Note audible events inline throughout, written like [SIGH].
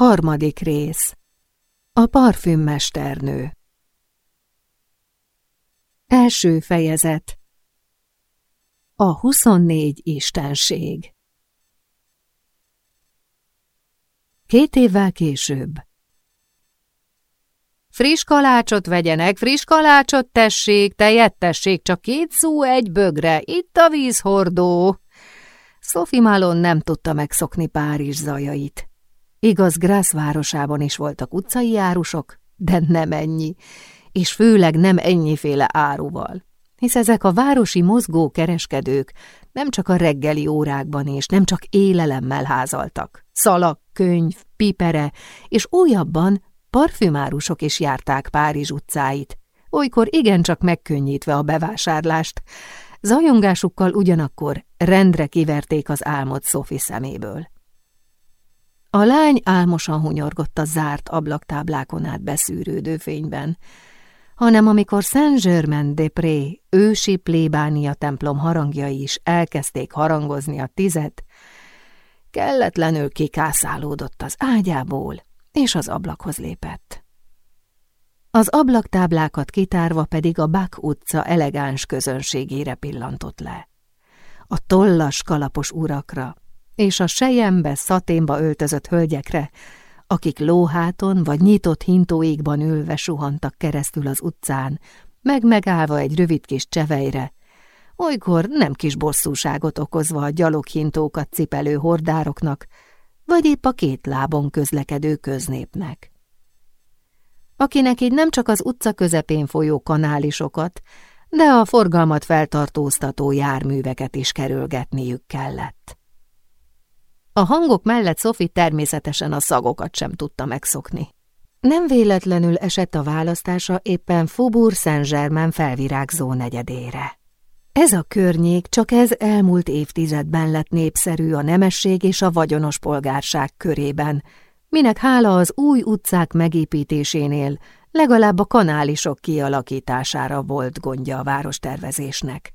Harmadik rész. A parfümmesternő. Első fejezet. A 24 istenség. Két évvel később. Friss kalácsot vegyenek, friss kalácsot tessék, tejet tessék, csak két szó egy bögre, itt a vízhordó. Sophie Malon nem tudta megszokni Párizs zajait. Igaz, Grász városában is voltak utcai árusok, de nem ennyi, és főleg nem ennyiféle áruval, hisz ezek a városi mozgó kereskedők nem csak a reggeli órákban és nem csak élelemmel házaltak. Szalak, könyv, pipere, és újabban parfümárusok is járták Párizs utcáit, olykor igencsak megkönnyítve a bevásárlást, zajongásukkal ugyanakkor rendre kiverték az álmot Sophie szeméből. A lány álmosan hunyorgott a zárt ablaktáblákon át beszűrődő fényben, hanem amikor Saint-Germain-de-Pré ősi plébánia templom harangjai is elkezdték harangozni a tizet, kelletlenül kikászálódott az ágyából, és az ablakhoz lépett. Az ablaktáblákat kitárva pedig a Bak utca elegáns közönségére pillantott le. A tollas kalapos urakra, és a sejembe, szaténba öltözött hölgyekre, akik lóháton vagy nyitott hintóékban ülve suhantak keresztül az utcán, meg megállva egy rövid kis csevejre, olykor nem kis bosszúságot okozva a gyaloghintókat cipelő hordároknak, vagy épp a két lábon közlekedő köznépnek. Akinek így nem csak az utca közepén folyó kanálisokat, de a forgalmat feltartóztató járműveket is kerülgetniük kellett. A hangok mellett Sophie természetesen a szagokat sem tudta megszokni. Nem véletlenül esett a választása éppen Faubourg Saint-Germain felvirágzó negyedére. Ez a környék csak ez elmúlt évtizedben lett népszerű a nemesség és a vagyonos polgárság körében, minek hála az új utcák megépítésénél legalább a kanálisok kialakítására volt gondja a várostervezésnek.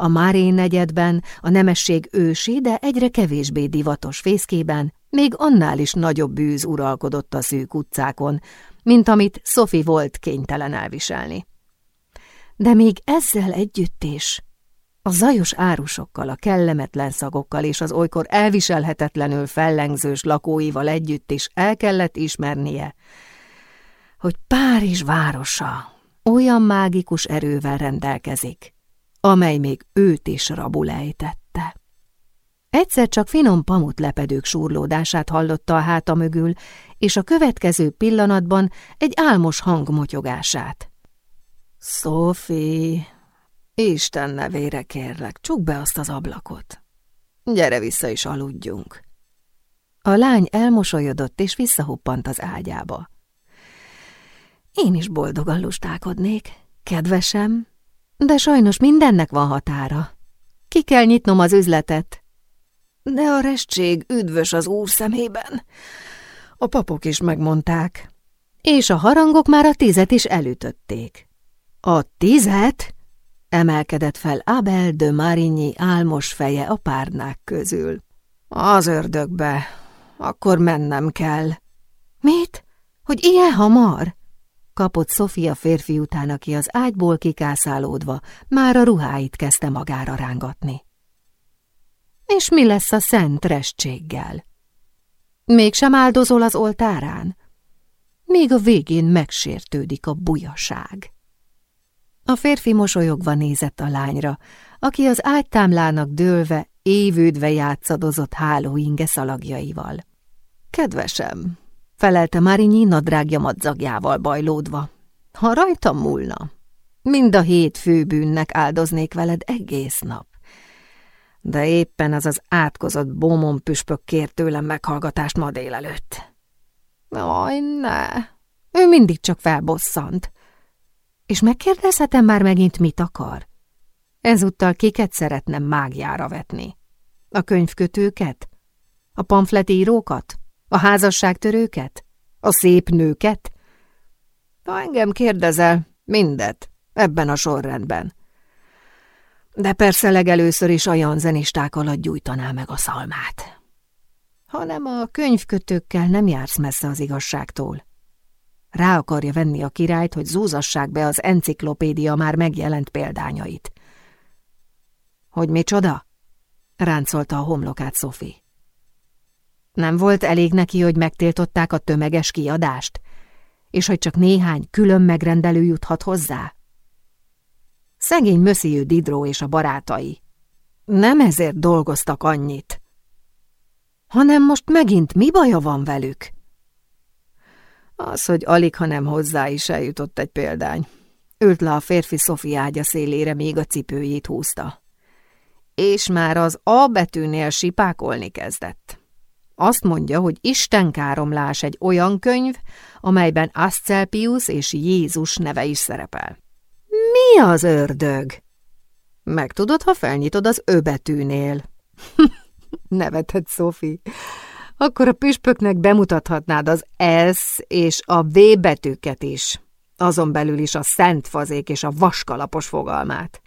A Máré negyedben, a nemesség ősi, de egyre kevésbé divatos fészkében még annál is nagyobb bűz uralkodott a szűk utcákon, mint amit Sophie volt kénytelen elviselni. De még ezzel együtt is, a zajos árusokkal, a kellemetlen szagokkal és az olykor elviselhetetlenül fellengzős lakóival együtt is el kellett ismernie, hogy Párizs városa olyan mágikus erővel rendelkezik, amely még őt is rabul ejtette. Egyszer csak finom pamut lepedők súrlódását hallotta a háta mögül, és a következő pillanatban egy álmos hang motyogását. Sophie, Isten nevére kérlek, csukd be azt az ablakot. Gyere vissza is aludjunk. A lány elmosolyodott és visszahuppant az ágyába. Én is boldogan lustálkodnék, kedvesem, de sajnos mindennek van határa. Ki kell nyitnom az üzletet. De a restség üdvös az úr szemében. A papok is megmondták. És a harangok már a tizet is elütötték. A tizet? Emelkedett fel Abel de Marigny álmos feje a párnák közül. Az ördögbe. Akkor mennem kell. Mit? Hogy ilyen hamar? Kapott Sofia férfi után, aki az ágyból kikászálódva már a ruháit kezdte magára rángatni. És mi lesz a szent restséggel? Mégsem áldozol az oltárán? Még a végén megsértődik a bujaság. A férfi mosolyogva nézett a lányra, aki az ágytámlának dőlve, évődve játszadozott hálóinge szalagjaival. Kedvesem, felelte Marinyi nadrágja madzagjával bajlódva. Ha rajtam múlna, mind a hét főbűnnek áldoznék veled egész nap. De éppen az az átkozott bómon püspök kért tőlem meghallgatást ma délelőtt. Aj, ne! Ő mindig csak felbosszant. És megkérdezhetem már megint, mit akar? Ezúttal kiket szeretnem mágiára vetni? A könyvkötőket? A pamfletírókat? A házasságtörőket? A szép nőket? Ha engem kérdezel, mindet, ebben a sorrendben. De persze legelőször is a zenisták alatt gyújtaná meg a szalmát. hanem a könyvkötőkkel nem jársz messze az igazságtól. Rá akarja venni a királyt, hogy zúzassák be az enciklopédia már megjelent példányait. Hogy micsoda? ráncolta a homlokát Sophie. Nem volt elég neki, hogy megtiltották a tömeges kiadást, és hogy csak néhány külön megrendelő juthat hozzá? Szegény Monsieur Didró és a barátai. Nem ezért dolgoztak annyit, hanem most megint mi baja van velük? Az, hogy alig, ha nem hozzá is eljutott egy példány. Ült le a férfi Szofi ágya szélére, még a cipőjét húzta. És már az A betűnél sipákolni kezdett. Azt mondja, hogy Istenkáromlás egy olyan könyv, amelyben Asclepius és Jézus neve is szerepel. Mi az ördög? Megtudod, ha felnyitod az Ö betűnél. [LAUGHS] Nevetett Sophie. Akkor a püspöknek bemutathatnád az S és a V betűket is, azon belül is a szent fazék és a vaskalapos fogalmát.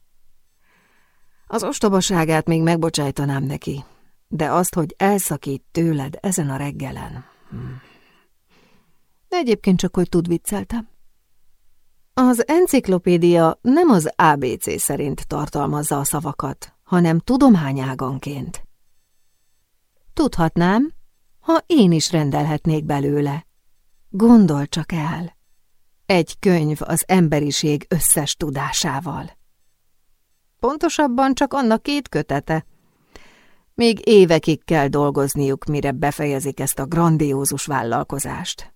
Az ostobaságát még megbocsájtanám neki, de azt, hogy elszakít tőled ezen a reggelen. De egyébként csak, hogy tud vicceltem. Az enciklopédia nem az ABC szerint tartalmazza a szavakat, hanem tudományáganként. Tudhatnám, ha én is rendelhetnék belőle. Gondol csak el. Egy könyv az emberiség összes tudásával. Pontosabban csak annak két kötete. Még évekig kell dolgozniuk, mire befejezik ezt a grandiózus vállalkozást.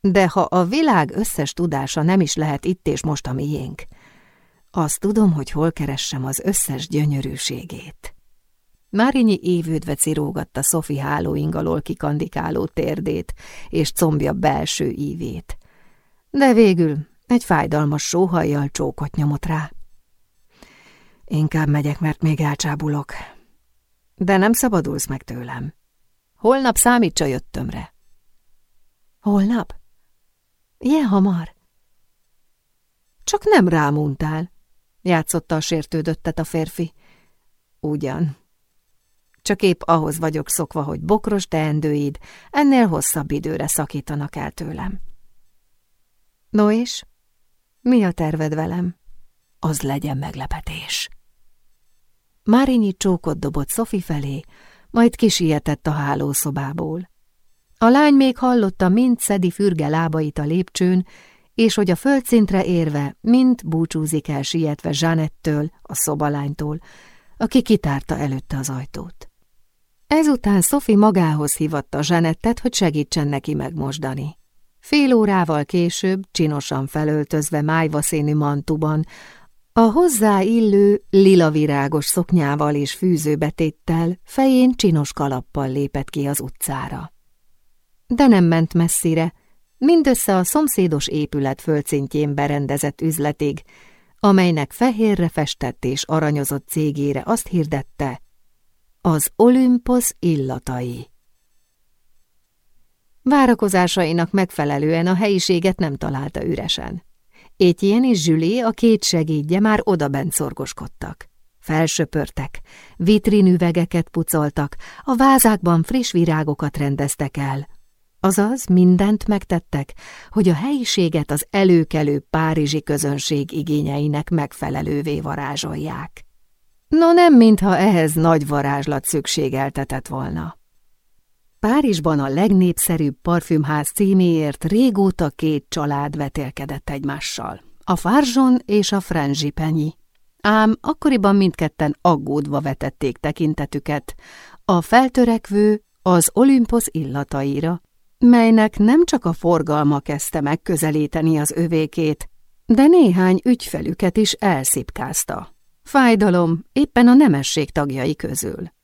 De ha a világ összes tudása nem is lehet itt és most a miénk, azt tudom, hogy hol keressem az összes gyönyörűségét. Márinyi évődve cirógatta Szofi hálóing alól kikandikáló térdét és combja belső ívét. De végül egy fájdalmas sóhajjal csókot nyomott rá. Inkább megyek, mert még elcsábulok. De nem szabadulsz meg tőlem. Holnap számítsa jöttömre. Holnap? Ilyen hamar? Csak nem rámuntál, játszotta a sértődöttet a férfi. Ugyan, csak épp ahhoz vagyok szokva, hogy bokros teendőid ennél hosszabb időre szakítanak el tőlem. No és? Mi a terved velem? Az legyen meglepetés. Márinyi csókot dobott Szofi felé, majd kisietett a hálószobából. A lány még hallotta, mind szedi fürge lábait a lépcsőn, és hogy a földszintre érve mind búcsúzik el sietve Zsanettől, a szobalánytól, aki kitárta előtte az ajtót. Ezután Sophie magához hívatta Zsenettet, hogy segítsen neki megmosdani. Fél órával később, csinosan felöltözve májvaszénű mantuban, a hozzá illő lilavirágos szoknyával és fűzőbetéttel, fején csinos kalappal lépett ki az utcára. De nem ment messzire, mindössze a szomszédos épület földszintjén berendezett üzletig, amelynek fehérre festett és aranyozott cégére azt hirdette, az Olympos illatai Várakozásainak megfelelően a helyiséget nem találta üresen. Étjén és Zsülé, a két segédje már odabent szorgoskodtak. Felsöpörtek, vitrinüvegeket pucoltak, a vázákban friss virágokat rendeztek el. Azaz mindent megtettek, hogy a helyiséget az előkelő párizsi közönség igényeinek megfelelővé varázsolják. No nem, mintha ehhez nagy varázslat szükségeltetett volna. Párizsban a legnépszerűbb parfümház címéért régóta két család vetélkedett egymással, a Farzson és a Frangipennyi. Ám akkoriban mindketten aggódva vetették tekintetüket a feltörekvő az Olympos illataira, melynek nem csak a forgalma kezdte megközelíteni az övékét, de néhány ügyfelüket is elszipkázta. Fájdalom éppen a nemesség tagjai közül.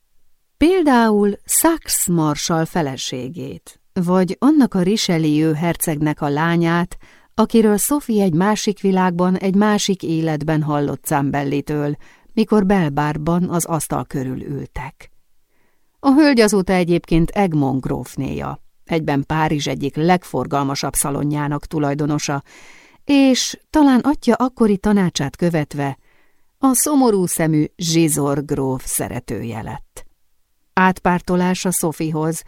Például Sax marsal feleségét, vagy annak a Richelieu hercegnek a lányát, akiről Sophie egy másik világban, egy másik életben hallott Zambellitől, mikor Belbárban az asztal körül ültek. A hölgy azóta egyébként Egmont grófnéja, egyben Párizs egyik legforgalmasabb szalonjának tulajdonosa, és talán atya akkori tanácsát követve a szomorú szemű Zsizor gróf szeretője lett. Átpártolása Szofihoz,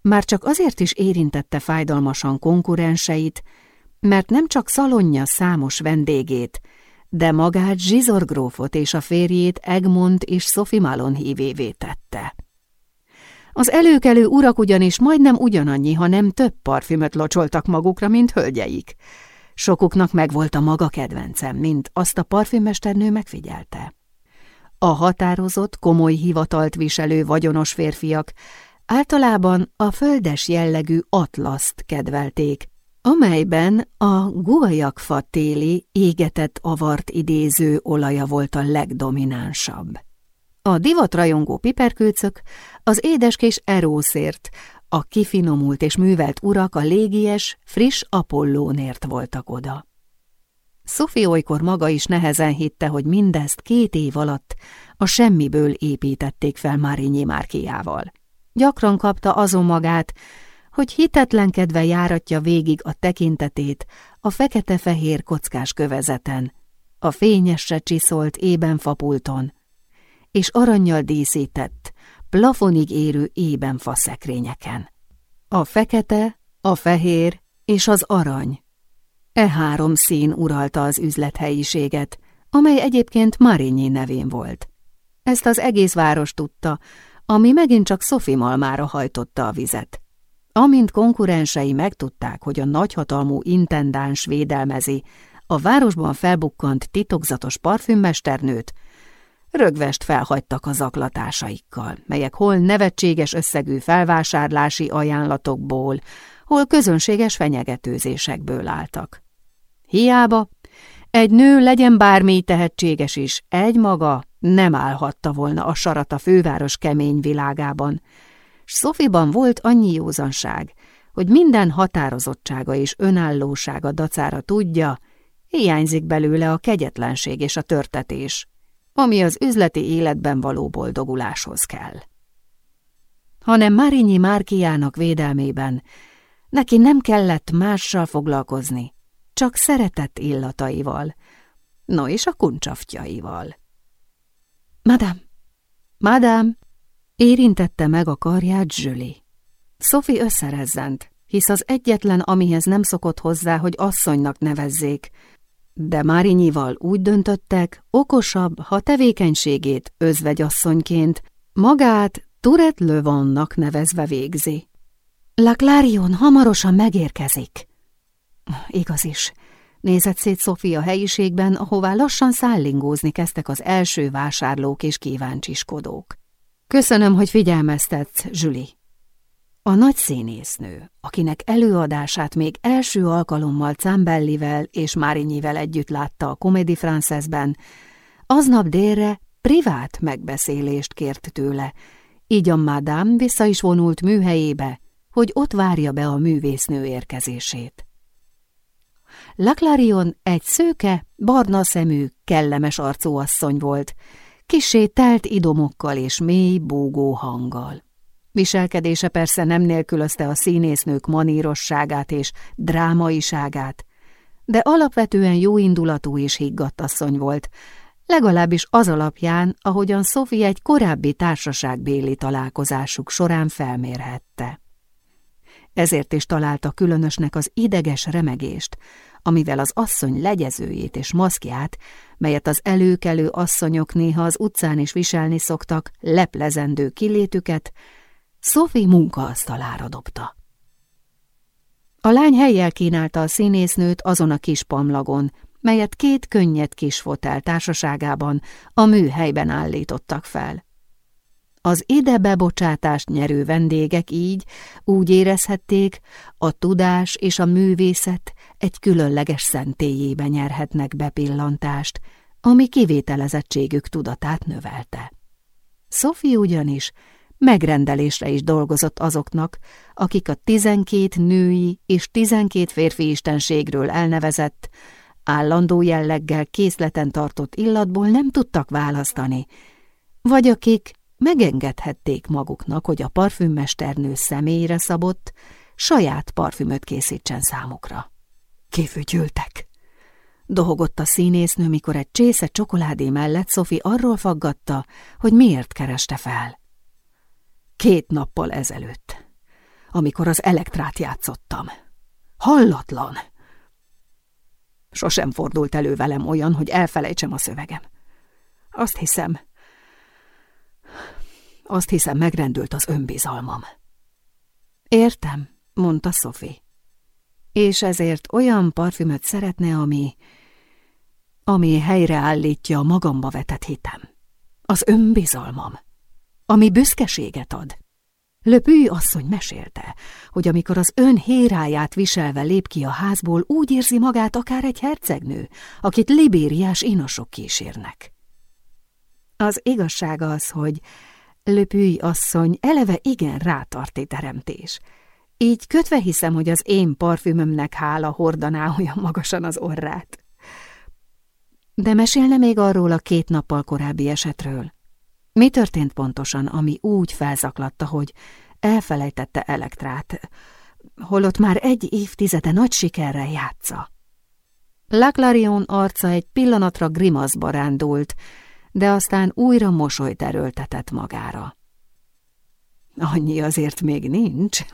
Már csak azért is érintette fájdalmasan konkurenseit, mert nem csak szalonja számos vendégét, de magát Zsizorgrófot és a férjét Egmont és Sophie Malon hívévé tette. Az előkelő urak ugyanis majdnem ugyanannyi, ha nem több parfümöt locsoltak magukra, mint hölgyeik. Sokuknak megvolt a maga kedvencem, mint azt a parfümmesternő megfigyelte. A határozott, komoly hivatalt viselő vagyonos férfiak általában a földes jellegű atlaszt kedvelték, amelyben a guajakfa téli égetett avart idéző olaja volt a legdominánsabb. A divatrajongó piperkőcök az édeskés erószért, a kifinomult és művelt urak a légies, friss apollónért voltak oda. Sophie olykor maga is nehezen hitte, hogy mindezt két év alatt a semmiből építették fel Márinyi Márkiával. Gyakran kapta azon magát, hogy hitetlenkedve járatja végig a tekintetét a fekete-fehér kockás kövezeten, a fényesre csiszolt ében fapulton, és aranyjal díszített, plafonig érő ében faszekrényeken. A fekete, a fehér és az arany. E három szín uralta az üzlethelyiséget, amely egyébként Marinyi nevén volt. Ezt az egész város tudta, ami megint csak Sophie malmára hajtotta a vizet. Amint konkurensei megtudták, hogy a nagyhatalmú intendáns védelmezi a városban felbukkant titokzatos parfümmesternőt, rögvest felhagytak a zaklatásaikkal, melyek hol nevetséges összegű felvásárlási ajánlatokból, hol közönséges fenyegetőzésekből álltak. Hiába, egy nő legyen bármi tehetséges is, egy maga nem állhatta volna a sarat a főváros kemény világában, s Szofiban volt annyi józanság, hogy minden határozottsága és önállósága dacára tudja, hiányzik belőle a kegyetlenség és a törtetés, ami az üzleti életben való boldoguláshoz kell. Hanem Marinyi Márkiának védelmében neki nem kellett mással foglalkozni, csak szeretett illataival, no és a kuncsaftjaival. Madám, madám, érintette meg a karját Zsüli. Sophie összerezzent, hisz az egyetlen, amihez nem szokott hozzá, hogy asszonynak nevezzék, de Márinyival úgy döntöttek, okosabb, ha tevékenységét özvegyasszonyként, magát Turet Lövonnak nevezve végzi. La Clarion hamarosan megérkezik. Igaz is, nézett szét Sofia helyiségben, ahová lassan szállingózni kezdtek az első vásárlók és kíváncsiskodók. Köszönöm, hogy figyelmeztetsz, Zsüli. A nagy színésznő, akinek előadását még első alkalommal Cambellivel és Márinyivel együtt látta a Comedy Francesben, aznap délre privát megbeszélést kért tőle, így a madám vissza is vonult műhelyébe, hogy ott várja be a művésznő érkezését. Laclarion egy szőke, barna szemű, kellemes arcú asszony volt, kisé telt idomokkal és mély, búgó hanggal. Viselkedése persze nem nélkülözte a színésznők manírosságát és drámaiságát, de alapvetően jóindulatú és higgadt asszony volt, legalábbis az alapján, ahogyan Sophie egy korábbi társaságbéli találkozásuk során felmérhette. Ezért is találta különösnek az ideges remegést, amivel az asszony legyezőjét és maszkját, melyet az előkelő asszonyok néha az utcán is viselni szoktak, leplezendő kilétüket, Sophie munkaasztalára dobta. A lány helyjel kínálta a színésznőt azon a kis pamlagon, melyet két könnyed kis fotel társaságában a műhelyben állítottak fel. Az ide bebocsátást nyerő vendégek így úgy érezhették, a tudás és a művészet egy különleges szentélyébe nyerhetnek bepillantást, ami kivételezettségük tudatát növelte. Sophie ugyanis megrendelésre is dolgozott azoknak, akik a tizenkét női és tizenkét férfi istenségről elnevezett, állandó jelleggel készleten tartott illatból nem tudtak választani, vagy akik megengedhették maguknak, hogy a parfümmesternő személyre szabott, saját parfümöt készítsen számukra. Kifütyültek. Dohogott a színésznő, mikor egy csésze csokoládé mellett Sophie arról faggatta, hogy miért kereste fel. Két nappal ezelőtt. amikor az elektrát játszottam. Hallatlan! Sosem fordult elő velem olyan, hogy elfelejtsem a szövegem. Azt hiszem, azt hiszem megrendült az önbizalmam. Értem, mondta Sophie. És ezért olyan parfümöt szeretne, ami, ami helyreállítja a magamba vetett hitem. Az önbizalmam, ami büszkeséget ad. Löpű asszony mesélte, hogy amikor az ön héráját viselve lép ki a házból, úgy érzi magát akár egy hercegnő, akit libériás inosok kísérnek. Az igazság az, hogy Löpűj asszony eleve igen rátarti teremtés. Így kötve hiszem, hogy az én parfümömnek hála hordaná olyan magasan az orrát. De mesélne még arról a két nappal korábbi esetről? Mi történt pontosan, ami úgy felzaklatta, hogy elfelejtette Elektrát, holott már egy évtizede nagy sikerrel játsza? Laclarion arca egy pillanatra grimaszba rándult, de aztán újra mosolyt erőltetett magára. Annyi azért még nincs.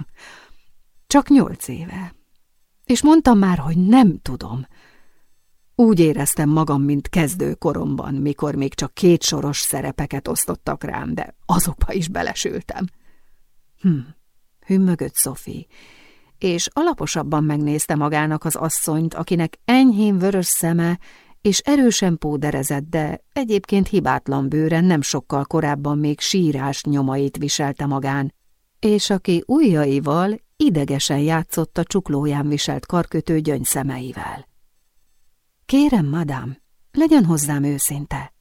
Csak nyolc éve. És mondtam már, hogy nem tudom. Úgy éreztem magam, mint kezdő koromban, mikor még csak két soros szerepeket osztottak rám, de azokba is belesültem. Hm, hümmögött Sophie, és alaposabban megnézte magának az asszonyt, akinek enyhén vörös szeme és erősen póderezett, de egyébként hibátlan bőren nem sokkal korábban még sírás nyomait viselte magán, és aki ujjaival idegesen játszott a csuklóján viselt karkötő gyöngyszemeivel. Kérem, madám, legyen hozzám őszinte.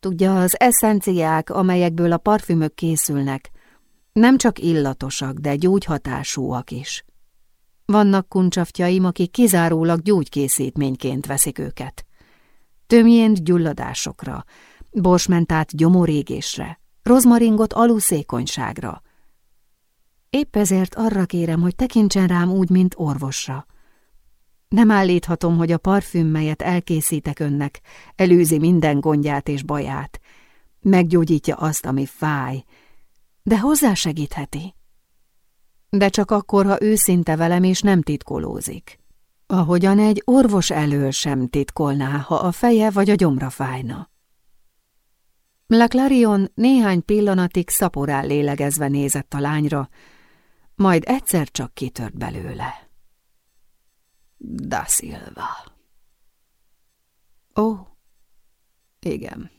Tudja, az eszenciák, amelyekből a parfümök készülnek, nem csak illatosak, de gyógyhatásúak is. Vannak kuncsaftjaim, akik kizárólag gyógykészítményként veszik őket. Tömjént gyulladásokra, borsmentát gyomorégésre, rozmaringot aluszékonyságra. Épp ezért arra kérem, hogy tekintsen rám úgy, mint orvosra. Nem állíthatom, hogy a parfüm, melyet elkészítek önnek, előzi minden gondját és baját. Meggyógyítja azt, ami fáj, de hozzásegítheti de csak akkor, ha őszinte velem és nem titkolózik. Ahogyan egy orvos elől sem titkolná, ha a feje vagy a gyomra fájna. Laclarion néhány pillanatig szaporán lélegezve nézett a lányra, majd egyszer csak kitört belőle. Da Silva. Ó, igen.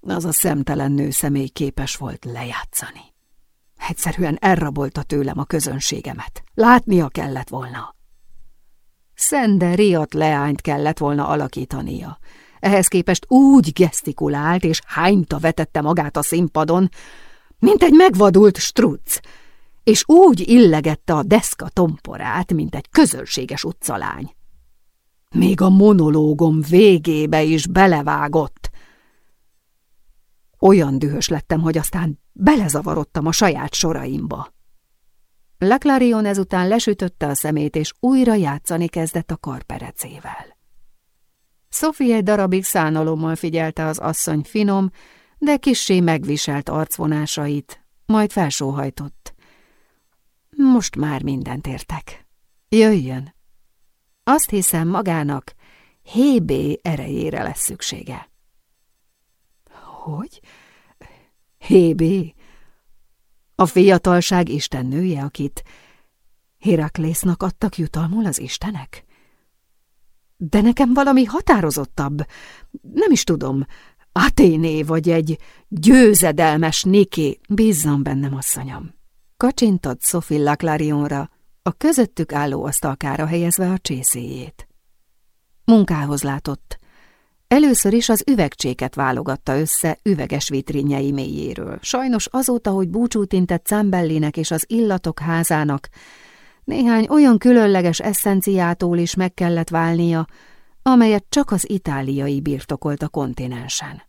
Az a szemtelen nő személy képes volt lejátszani. Egyszerűen elrabolta tőlem a közönségemet. Látnia kellett volna. Szende riat leányt kellett volna alakítania. Ehhez képest úgy gesztikulált és hányta vetette magát a színpadon, mint egy megvadult struc, és úgy illegette a deszka tomporát, mint egy közönséges utcalány. Még a monológom végébe is belevágott. Olyan dühös lettem, hogy aztán Belezavarodtam a saját soraimba. Leclarion ezután lesütötte a szemét, és újra játszani kezdett a karperecével. Sophie egy darabig szánalommal figyelte az asszony finom, de kissé megviselt arcvonásait, majd felsóhajtott. Most már mindent értek. Jöjjön! Azt hiszem magának Hébé erejére lesz szüksége. Hogy? Hébé, a fiatalság istennője, akit Heraklésznak adtak jutalmul az istenek? De nekem valami határozottabb, nem is tudom, Aténé vagy egy győzedelmes Niki, bízzam bennem, asszonyom. Kacsintott Sophie Laclarionra, a közöttük álló asztalkára helyezve a csészéjét. Munkához látott, Először is az üvegcséket válogatta össze üveges vitrínjei mélyéről. Sajnos azóta, hogy búcsút intett Zambellinek és az illatok házának, néhány olyan különleges eszenciától is meg kellett válnia, amelyet csak az itáliai birtokolt a kontinensen.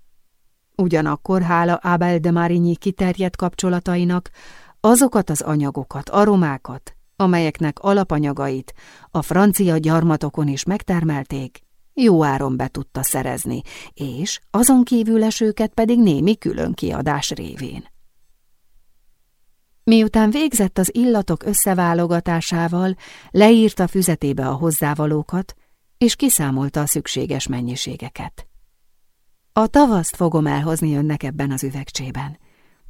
Ugyanakkor hála Abel de Marigny kiterjedt kapcsolatainak azokat az anyagokat, aromákat, amelyeknek alapanyagait a francia gyarmatokon is megtermelték, jó áron be tudta szerezni, és azon kívül esőket pedig némi külön kiadás révén. Miután végzett az illatok összeválogatásával, leírta füzetébe a hozzávalókat, és kiszámolta a szükséges mennyiségeket. A tavaszt fogom elhozni önnek ebben az üvegcsében,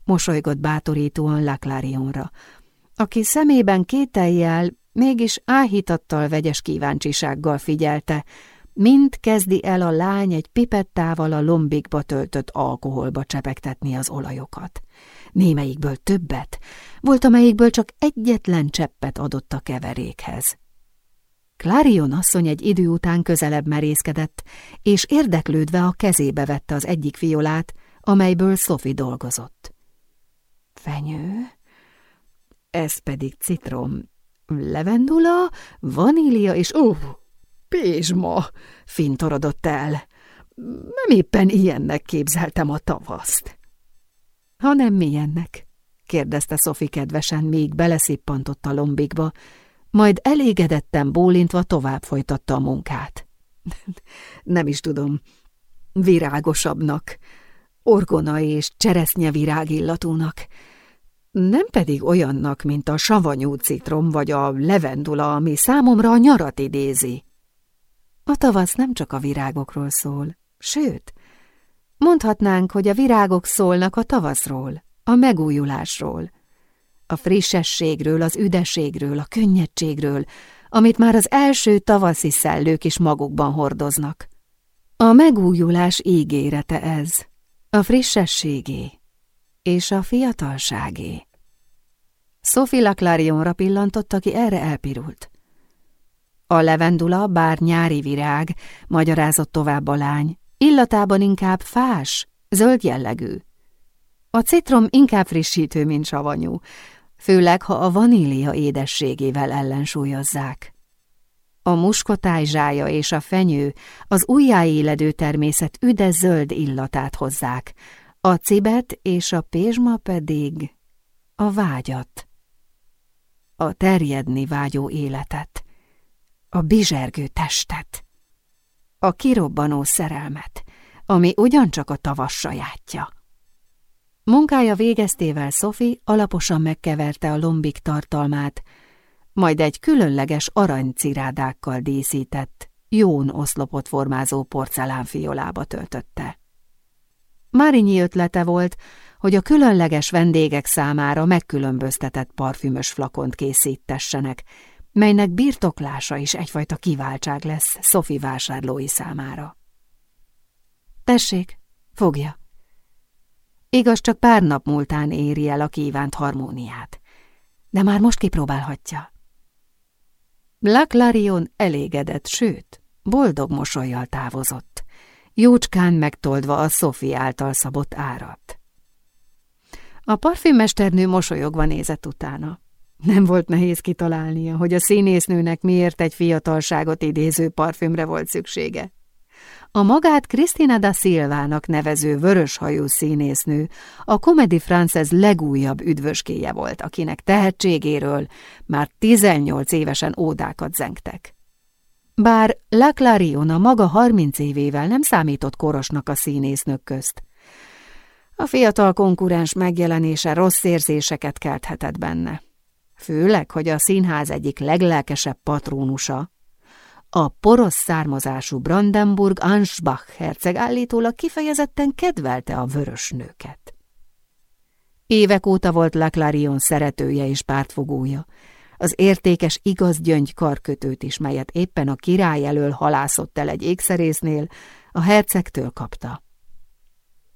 mosolygott bátorítóan Laclarionra, aki szemében kételjel, mégis áhítattal vegyes kíváncsisággal figyelte, mind kezdi el a lány egy pipettával a lombikba töltött alkoholba csepegtetni az olajokat. Némelyikből többet, volt amelyikből csak egyetlen cseppet adott a keverékhez. Clarion asszony egy idő után közelebb merészkedett, és érdeklődve a kezébe vette az egyik fiolát, amelyből Sophie dolgozott. Fenyő, ez pedig citrom, levendula, vanília és ó, uh, pézsma, fintorodott el. Nem éppen ilyennek képzeltem a tavaszt. Ha nem milyennek, kérdezte Sophie kedvesen, még beleszippantott a lombikba, majd elégedetten bólintva tovább folytatta a munkát. [LAUGHS] Nem is tudom, virágosabbnak, orgona és cseresznye virágillatúnak, nem pedig olyannak, mint a savanyú citrom vagy a levendula, ami számomra a nyarat idézi. A tavasz nem csak a virágokról szól, sőt, mondhatnánk, hogy a virágok szólnak a tavaszról, a megújulásról, a frissességről, az üdeségről, a könnyedségről, amit már az első tavaszi szellők is magukban hordoznak. A megújulás ígérete ez, a frissességé és a fiatalságé. Sophie Laclarionra pillantott, aki erre elpirult. A levendula, bár nyári virág, magyarázott tovább a lány, illatában inkább fás, zöld jellegű. A citrom inkább frissítő, mint savanyú, főleg ha a vanília édességével ellensúlyozzák. A muskotáj zsája és a fenyő az újjáéledő természet üde zöld illatát hozzák, a cibet és a pézsma pedig a vágyat, a terjedni vágyó életet, a bizsergő testet, a kirobbanó szerelmet, ami ugyancsak a tavas sajátja. Munkája végeztével Sophie alaposan megkeverte a lombik tartalmát, majd egy különleges aranycirádákkal díszített, jón oszlopot formázó porcelánfiolába töltötte. Márinyi ötlete volt, hogy a különleges vendégek számára megkülönböztetett parfümös flakont készítessenek, melynek birtoklása is egyfajta kiváltság lesz Sophie vásárlói számára. Tessék, fogja! Igaz, csak pár nap múltán éri el a kívánt harmóniát, de már most kipróbálhatja. Larion elégedett, sőt, boldog mosolyjal távozott, jócskán megtoldva a Sophie által szabott árat. A parfümmesternő mosolyogva nézett utána. Nem volt nehéz kitalálnia, hogy a színésznőnek miért egy fiatalságot idéző parfümre volt szüksége. A magát Christina da Silvának nevező vöröshajú színésznő a Comedy Frances legújabb üdvöskéje volt, akinek tehetségéről már 18 évesen ódákat zengtek. Bár Laclarion a maga 30 évével nem számított korosnak a színésznök közt. A fiatal konkurens megjelenése rossz érzéseket kelthetett benne. Főleg, hogy a színház egyik leglelkesebb patrónusa, a porosz származású Brandenburg-Ansbach herceg állítólag kifejezetten kedvelte a vörös nőket. Évek óta volt Laclarion szeretője és pártfogója, az értékes igaz gyöngy karkötőt is, melyet éppen a király elől halászott el egy ékszerésznél, a hercegtől kapta.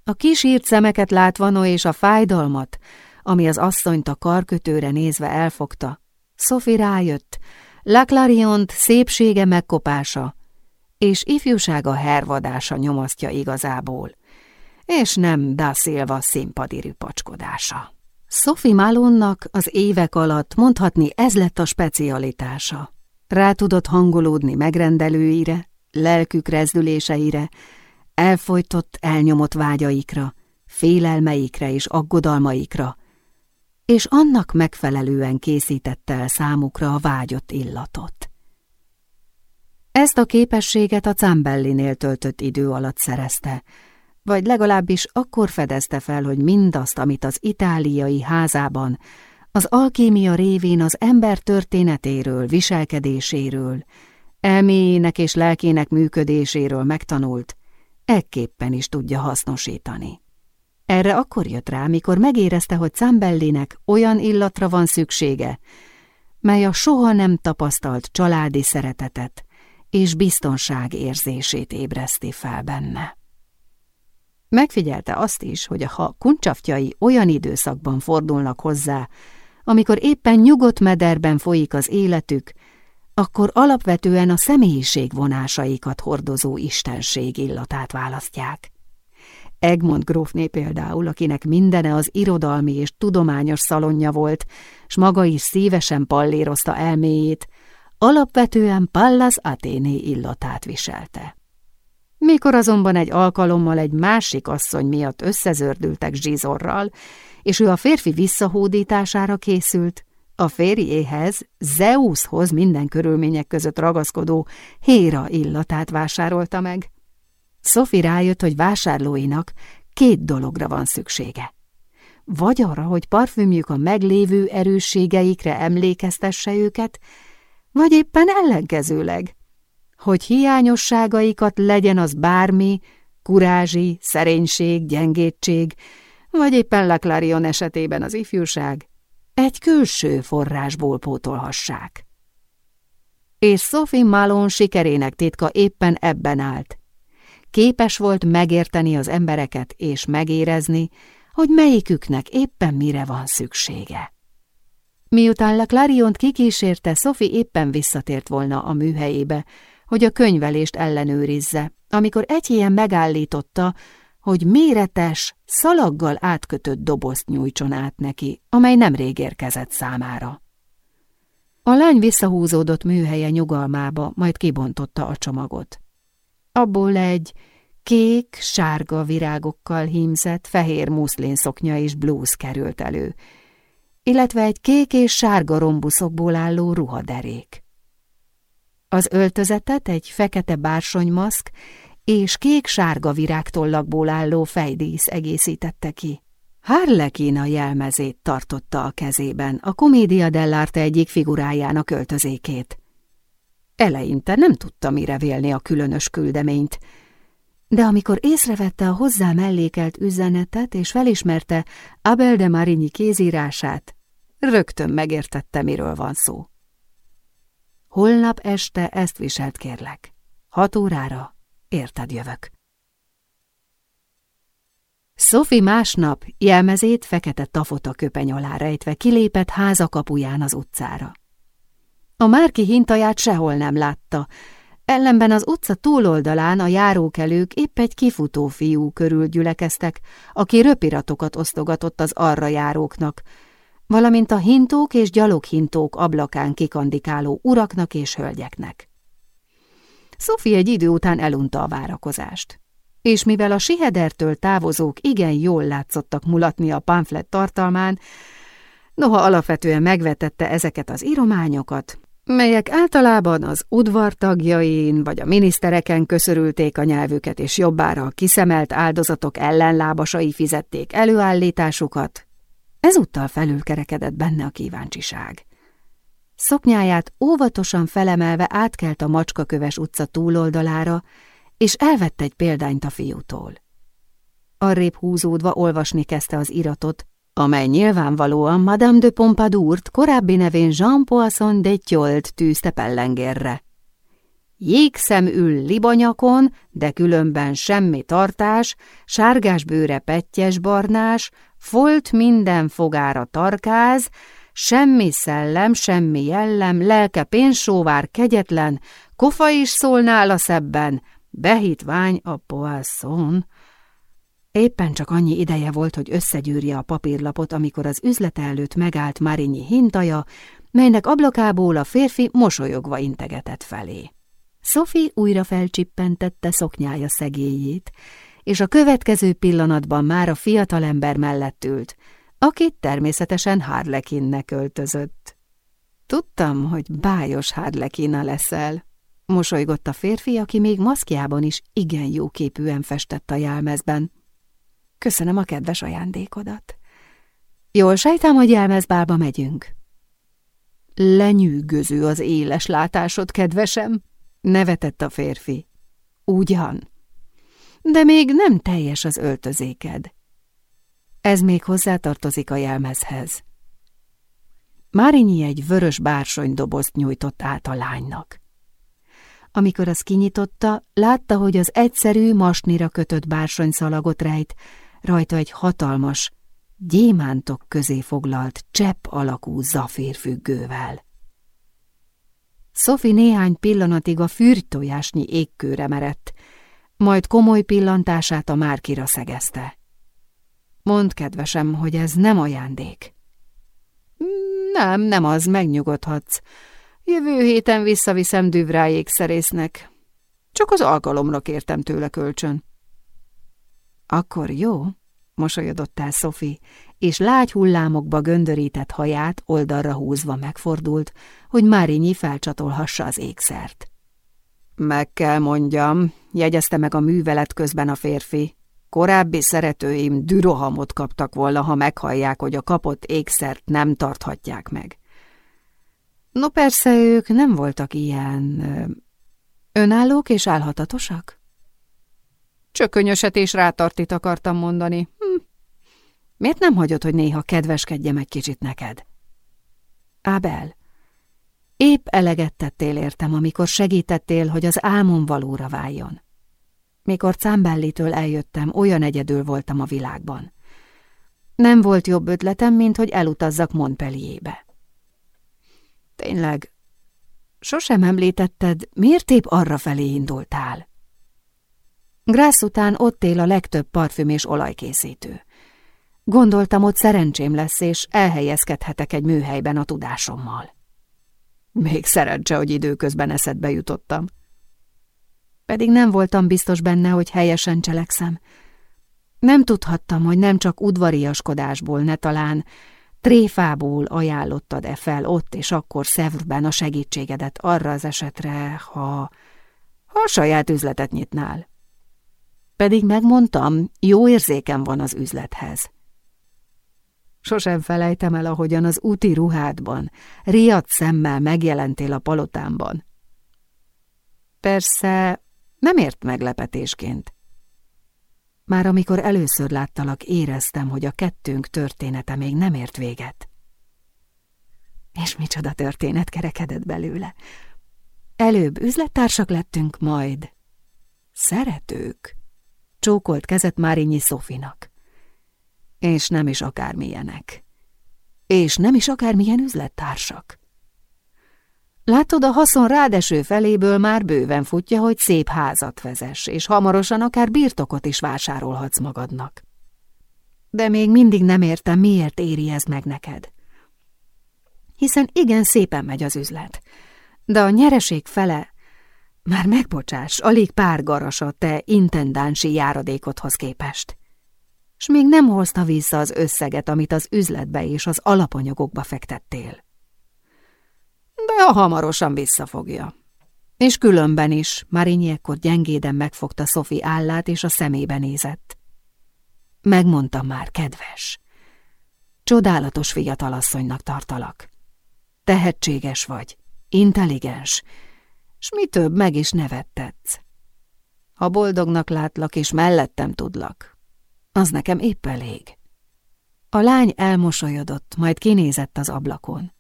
A kisírt szemeket látva no és a fájdalmat, ami az asszonyt a karkötőre nézve elfogta, Sophie rájött, Laclariont szépsége megkopása és ifjúsága hervadása nyomasztja igazából, és nem Da Silva színpadi rüpacskodása. Sophie Malonnak az évek alatt mondhatni ez lett a specialitása. Rá tudott hangolódni megrendelőire, lelkük rezdüléseire, elfolytott, elnyomott vágyaikra, félelmeikre és aggodalmaikra, és annak megfelelően készítette el számukra a vágyott illatot. Ezt a képességet a Cambellinél töltött idő alatt szerezte, vagy legalábbis akkor fedezte fel, hogy mindazt, amit az itáliai házában, Az alkémia révén az ember történetéről, viselkedéséről, elméjének és lelkének működéséről megtanult, ekképpen is tudja hasznosítani. Erre akkor jött rá, mikor megérezte, hogy Zambellinek olyan illatra van szüksége, mely a soha nem tapasztalt családi szeretetet és biztonság érzését ébreszti fel benne. Megfigyelte azt is, hogy ha kuncsaftjai olyan időszakban fordulnak hozzá, amikor éppen nyugodt mederben folyik az életük, akkor alapvetően a személyiség vonásaikat hordozó istenség illatát választják. Egmond grófné például, akinek mindene az irodalmi és tudományos szalonja volt, s maga is szívesen pallérozta elméjét, alapvetően Pallas Athéné illatát viselte. Mikor azonban egy alkalommal egy másik asszony miatt összezördültek zsizorral, és ő a férfi visszahódítására készült, a férjéhez, Zeushoz minden körülmények között ragaszkodó Héra illatát vásárolta meg. Sophie rájött, hogy vásárlóinak két dologra van szüksége. Vagy arra, hogy parfümjük a meglévő erősségeikre emlékeztesse őket, vagy éppen ellenkezőleg, hogy hiányosságaikat legyen az bármi, kurázsi, szerénység, gyengétség, vagy éppen Laclarion esetében az ifjúság, egy külső forrásból pótolhassák. És Sophie Malon sikerének titka éppen ebben állt. Képes volt megérteni az embereket és megérezni, hogy melyiküknek éppen mire van szüksége. Miután Leclariont kikísérte, Sophie éppen visszatért volna a műhelyébe, hogy a könyvelést ellenőrizze, amikor egy ilyen megállította, hogy méretes, szalaggal átkötött dobozt nyújtson át neki, amely nemrég érkezett számára. A lány visszahúzódott műhelye nyugalmába, majd kibontotta a csomagot. Abból egy kék, sárga virágokkal hímzett fehér muszlin szoknya és blúz került elő, illetve egy kék és sárga rombuszokból álló ruhaderék. Az öltözetet egy fekete bársonymaszk és kék-sárga virágtollakból álló fejdísz egészítette ki. Harlekina jelmezét tartotta a kezében, a komédia dell'arte egyik figurájának öltözékét. Eleinte nem tudta mire vélni a különös küldeményt, de amikor észrevette a hozzá mellékelt üzenetet és felismerte Abel de Marigny kézírását, rögtön megértette, miről van szó. Holnap este ezt viselt kérlek. Hat órára érted jövök. Sophie másnap jelmezét fekete tafota köpeny alá rejtve kilépett háza kapuján az utcára. A márki hintaját sehol nem látta, ellenben az utca túloldalán a járókelők épp egy kifutó fiú körül gyülekeztek, aki röpiratokat osztogatott az arra járóknak, valamint a hintók és gyaloghintók ablakán kikandikáló uraknak és hölgyeknek. Sophie egy idő után elunta a várakozást. És mivel a sihedertől távozók igen jól látszottak mulatni a pamflet tartalmán, noha alapvetően megvetette ezeket az írományokat, melyek általában az udvar tagjain vagy a minisztereken köszörülték a nyelvüket, és jobbára a kiszemelt áldozatok ellenlábasai fizették előállításukat, ezúttal felülkerekedett benne a kíváncsiság. Szoknyáját óvatosan felemelve átkelt a macskaköves utca túloldalára, és elvett egy példányt a fiútól. Arrébb húzódva olvasni kezdte az iratot, amely nyilvánvalóan Madame de Pompadourt korábbi nevén Jean Poisson de Tjolt tűzte pellengérre. Jégszem ül libanyakon, de különben semmi tartás, sárgás bőre pettyes barnás, folt minden fogára tarkáz, semmi szellem, semmi jellem, lelke pénzsóvár kegyetlen, kofa is szól nála szebben, behitvány a poisson. Éppen csak annyi ideje volt, hogy összegyűrje a papírlapot, amikor az üzlete előtt megállt Marinyi hintaja, melynek ablakából a férfi mosolyogva integetett felé. Sophie újra felcsippentette szoknyája szegélyét, és a következő pillanatban már a fiatalember mellett ült, akit természetesen Harlekinnek öltözött. Tudtam, hogy bájos Harlekina leszel, mosolygott a férfi, aki még maszkjában is igen jóképűen festett a jelmezben. Köszönöm a kedves ajándékodat. Jól sejtem, hogy jelmezbálba megyünk. Lenyűgöző az éles látásod, kedvesem, nevetett a férfi. Ugyan, de még nem teljes az öltözéked. Ez még hozzátartozik a jelmezhez. Márinyi egy vörös bársonydobozt nyújtott át a lánynak. Amikor az kinyitotta, látta, hogy az egyszerű, masnira kötött bársonyszalagot rejt, rajta egy hatalmas, gyémántok közé foglalt csepp alakú zafírfüggővel. Sophie néhány pillanatig a fűrtojásnyi égkőre merett, majd komoly pillantását a márkira szegezte. Mondd, kedvesem, hogy ez nem ajándék. Nem, nem az, megnyugodhatsz. Jövő héten visszaviszem Düvrájék szerésznek. Csak az alkalomra kértem tőle kölcsön. Akkor jó, mosolyodott el Sophie, és lágy hullámokba göndörített haját oldalra húzva megfordult, hogy Márinyi felcsatolhassa az ékszert. Meg kell mondjam, jegyezte meg a művelet közben a férfi. Korábbi szeretőim dürohamot kaptak volna, ha meghallják, hogy a kapott ékszert nem tarthatják meg. No persze, ők nem voltak ilyen... önállók és állhatatosak? Csökönyöset és rátartit akartam mondani. Hm. Miért nem hagyod, hogy néha kedveskedjem egy kicsit neked? Ábel, épp eleget tettél értem, amikor segítettél, hogy az álmom valóra váljon. Mikor Cámbellitől eljöttem, olyan egyedül voltam a világban. Nem volt jobb ötletem, mint hogy elutazzak Montpellierbe. Tényleg, sosem említetted, miért épp arra felé indultál? Grász után ott él a legtöbb parfüm és olajkészítő. Gondoltam, ott szerencsém lesz, és elhelyezkedhetek egy műhelyben a tudásommal. Még szerencse, hogy időközben eszedbe jutottam. Pedig nem voltam biztos benne, hogy helyesen cselekszem. Nem tudhattam, hogy nem csak udvariaskodásból, ne talán tréfából ajánlottad-e fel ott és akkor Szevrben a segítségedet arra az esetre, ha, ha saját üzletet nyitnál. Pedig megmondtam, jó érzékem van az üzlethez. Sosem felejtem el, ahogyan az úti ruhádban, riadt szemmel megjelentél a palotámban. Persze nem ért meglepetésként. Már amikor először láttalak, éreztem, hogy a kettőnk története még nem ért véget. És micsoda történet kerekedett belőle. Előbb üzlettársak lettünk, majd szeretők. Csókolt kezet Márinyi Szofinak. És nem is akármilyenek. És nem is akármilyen üzlettársak. Látod, a haszon rádeső feléből már bőven futja, hogy szép házat vezess, és hamarosan akár birtokot is vásárolhatsz magadnak. De még mindig nem értem, miért éri ez meg neked. Hiszen igen szépen megy az üzlet, de a nyereség fele, már megbocsás, alig pár garas a te intendánsi járadékodhoz képest. S még nem hozta vissza az összeget, amit az üzletbe és az alapanyagokba fektettél de hamarosan visszafogja. És különben is, Marinyi ekkor gyengéden megfogta Szofi állát, és a szemébe nézett. Megmondtam már, kedves. Csodálatos fiatalasszonynak tartalak. Tehetséges vagy, intelligens, s mi több meg is nevettetsz. Ha boldognak látlak, és mellettem tudlak, az nekem épp elég. A lány elmosolyodott, majd kinézett az ablakon.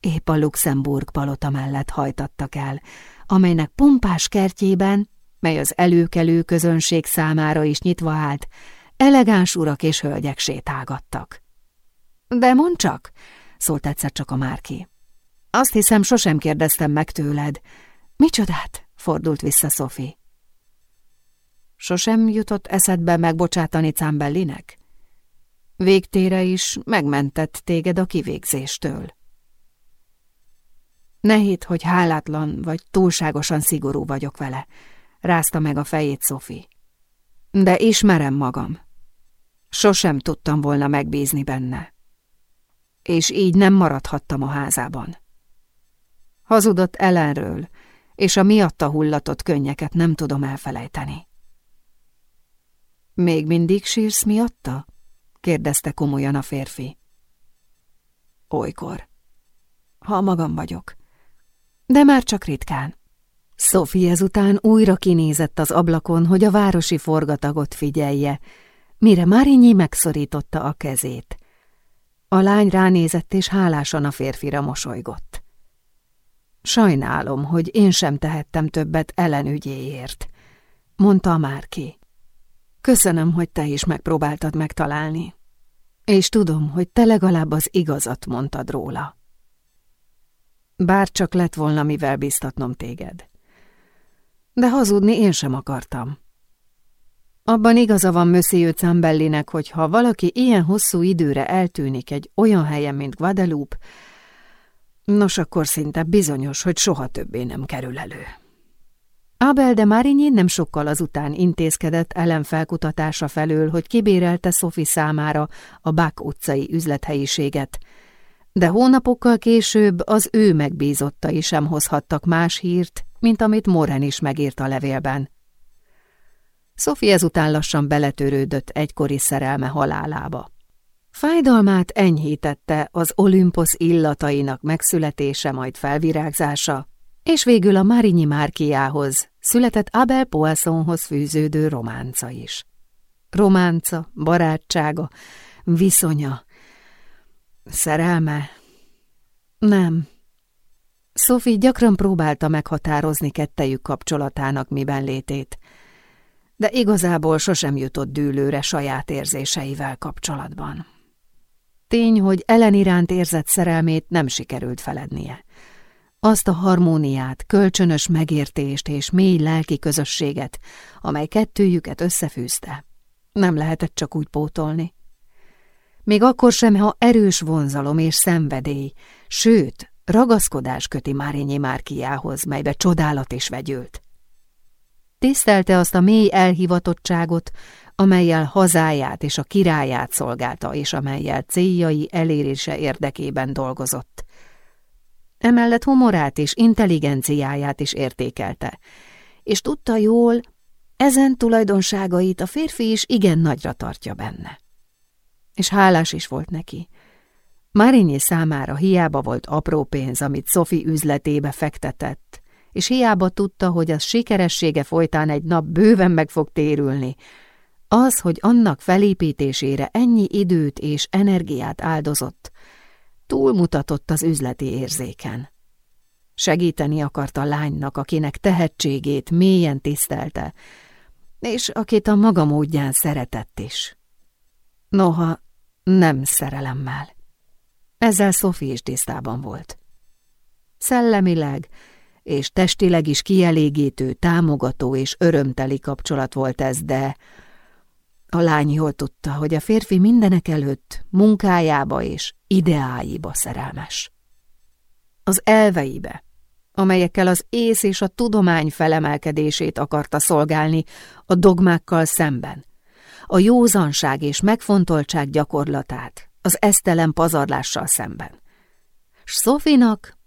Épp a Luxemburg palota mellett hajtattak el, amelynek pompás kertjében, mely az előkelő közönség számára is nyitva állt, elegáns urak és hölgyek sétálgattak. De mondd csak, szólt egyszer csak a márki. Azt hiszem, sosem kérdeztem meg tőled. Micsodát? fordult vissza Sophie. Sosem jutott eszedbe megbocsátani Cámbellinek? Végtére is megmentett téged a kivégzéstől. Ne hidd, hogy hálátlan vagy túlságosan szigorú vagyok vele, rázta meg a fejét Szofi. De ismerem magam. Sosem tudtam volna megbízni benne. És így nem maradhattam a házában. Hazudott ellenről, és a miatta hullatott könnyeket nem tudom elfelejteni. Még mindig sírsz miatta? kérdezte komolyan a férfi. Olykor. Ha magam vagyok. De már csak ritkán. Sophie ezután újra kinézett az ablakon, hogy a városi forgatagot figyelje, mire Marinyi megszorította a kezét. A lány ránézett, és hálásan a férfira mosolygott. Sajnálom, hogy én sem tehettem többet Ellen ügyéért, mondta Márki. Köszönöm, hogy te is megpróbáltad megtalálni. És tudom, hogy te legalább az igazat mondtad róla. Bár csak lett volna, mivel biztatnom téged. De hazudni én sem akartam. Abban igaza van Monsieur Zambellinek, hogy ha valaki ilyen hosszú időre eltűnik egy olyan helyen, mint Guadeloupe, nos, akkor szinte bizonyos, hogy soha többé nem kerül elő. Abel de Marigny nem sokkal azután intézkedett Ellen felkutatása felől, hogy kibérelte Sophie számára a Bák utcai üzlethelyiséget, de hónapokkal később az ő megbízottai sem hozhattak más hírt, mint amit Moren is megírt a levélben. Sophie ezután lassan beletörődött egykori szerelme halálába. Fájdalmát enyhítette az Olympos illatainak megszületése, majd felvirágzása, és végül a Marinyi Márkiához született Abel Poissonhoz fűződő románca is. Románca, barátsága, viszonya, szerelme. Nem. Sophie gyakran próbálta meghatározni kettejük kapcsolatának miben létét, de igazából sosem jutott dűlőre saját érzéseivel kapcsolatban. Tény, hogy Ellen iránt érzett szerelmét nem sikerült felednie. Azt a harmóniát, kölcsönös megértést és mély lelki közösséget, amely kettőjüket összefűzte, nem lehetett csak úgy pótolni. Még akkor sem, ha erős vonzalom és szenvedély, sőt, ragaszkodás köti Márényi Márkiához, melybe csodálat is vegyült. Tisztelte azt a mély elhivatottságot, amelyel hazáját és a királyát szolgálta, és amelyel céljai elérése érdekében dolgozott. Emellett humorát és intelligenciáját is értékelte, és tudta jól, ezen tulajdonságait a férfi is igen nagyra tartja benne. És hálás is volt neki. Marinyi számára hiába volt apró pénz, amit Sophie üzletébe fektetett, és hiába tudta, hogy az sikeressége folytán egy nap bőven meg fog térülni, az, hogy annak felépítésére ennyi időt és energiát áldozott, túlmutatott az üzleti érzéken. Segíteni akart a lánynak, akinek tehetségét mélyen tisztelte, és akit a maga módján szeretett is. Noha nem szerelemmel. Ezzel Sophie is tisztában volt. Szellemileg és testileg is kielégítő, támogató és örömteli kapcsolat volt ez, de a lány jól tudta, hogy a férfi mindenek előtt munkájába és ideáiba szerelmes. Az elveibe, amelyekkel az ész és a tudomány felemelkedését akarta szolgálni a dogmákkal szemben, a józanság és megfontoltság gyakorlatát az esztelen pazarlással szemben. S Szofinak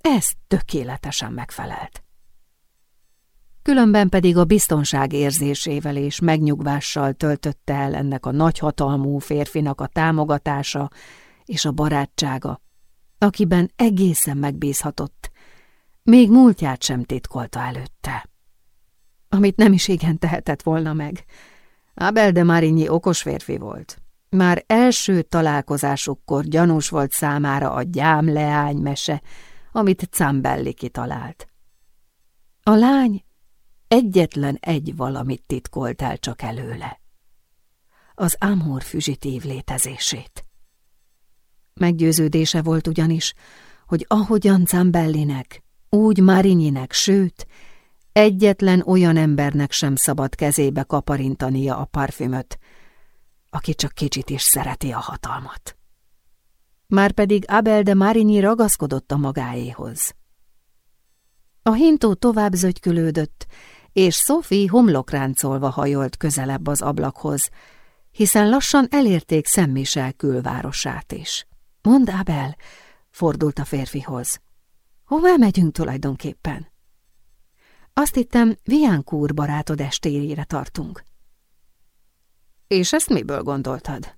ez tökéletesen megfelelt. Különben pedig a biztonság érzésével és megnyugvással töltötte el ennek a nagyhatalmú férfinak a támogatása és a barátsága, akiben egészen megbízhatott, még múltját sem titkolta előtte. Amit nem is igen tehetett volna meg. Abel de Marigny okos férfi volt. Már első találkozásukkor gyanús volt számára a gyám leány mese, amit Zambelli kitalált. A lány egyetlen egy valamit titkolt el csak előle. Az ámor füzsitív létezését. Meggyőződése volt ugyanis, hogy ahogyan Zambellinek, úgy Marinyinek, sőt, egyetlen olyan embernek sem szabad kezébe kaparintania a parfümöt, aki csak kicsit is szereti a hatalmat. Márpedig Abel de Marigny ragaszkodott a magáéhoz. A hintó tovább zögykülődött, és Sophie homlokráncolva hajolt közelebb az ablakhoz, hiszen lassan elérték Szent külvárosát is. Mondd, Abel, fordult a férfihoz. Hová megyünk tulajdonképpen? Azt hittem, Viánkúr barátod estérére tartunk. És ezt miből gondoltad?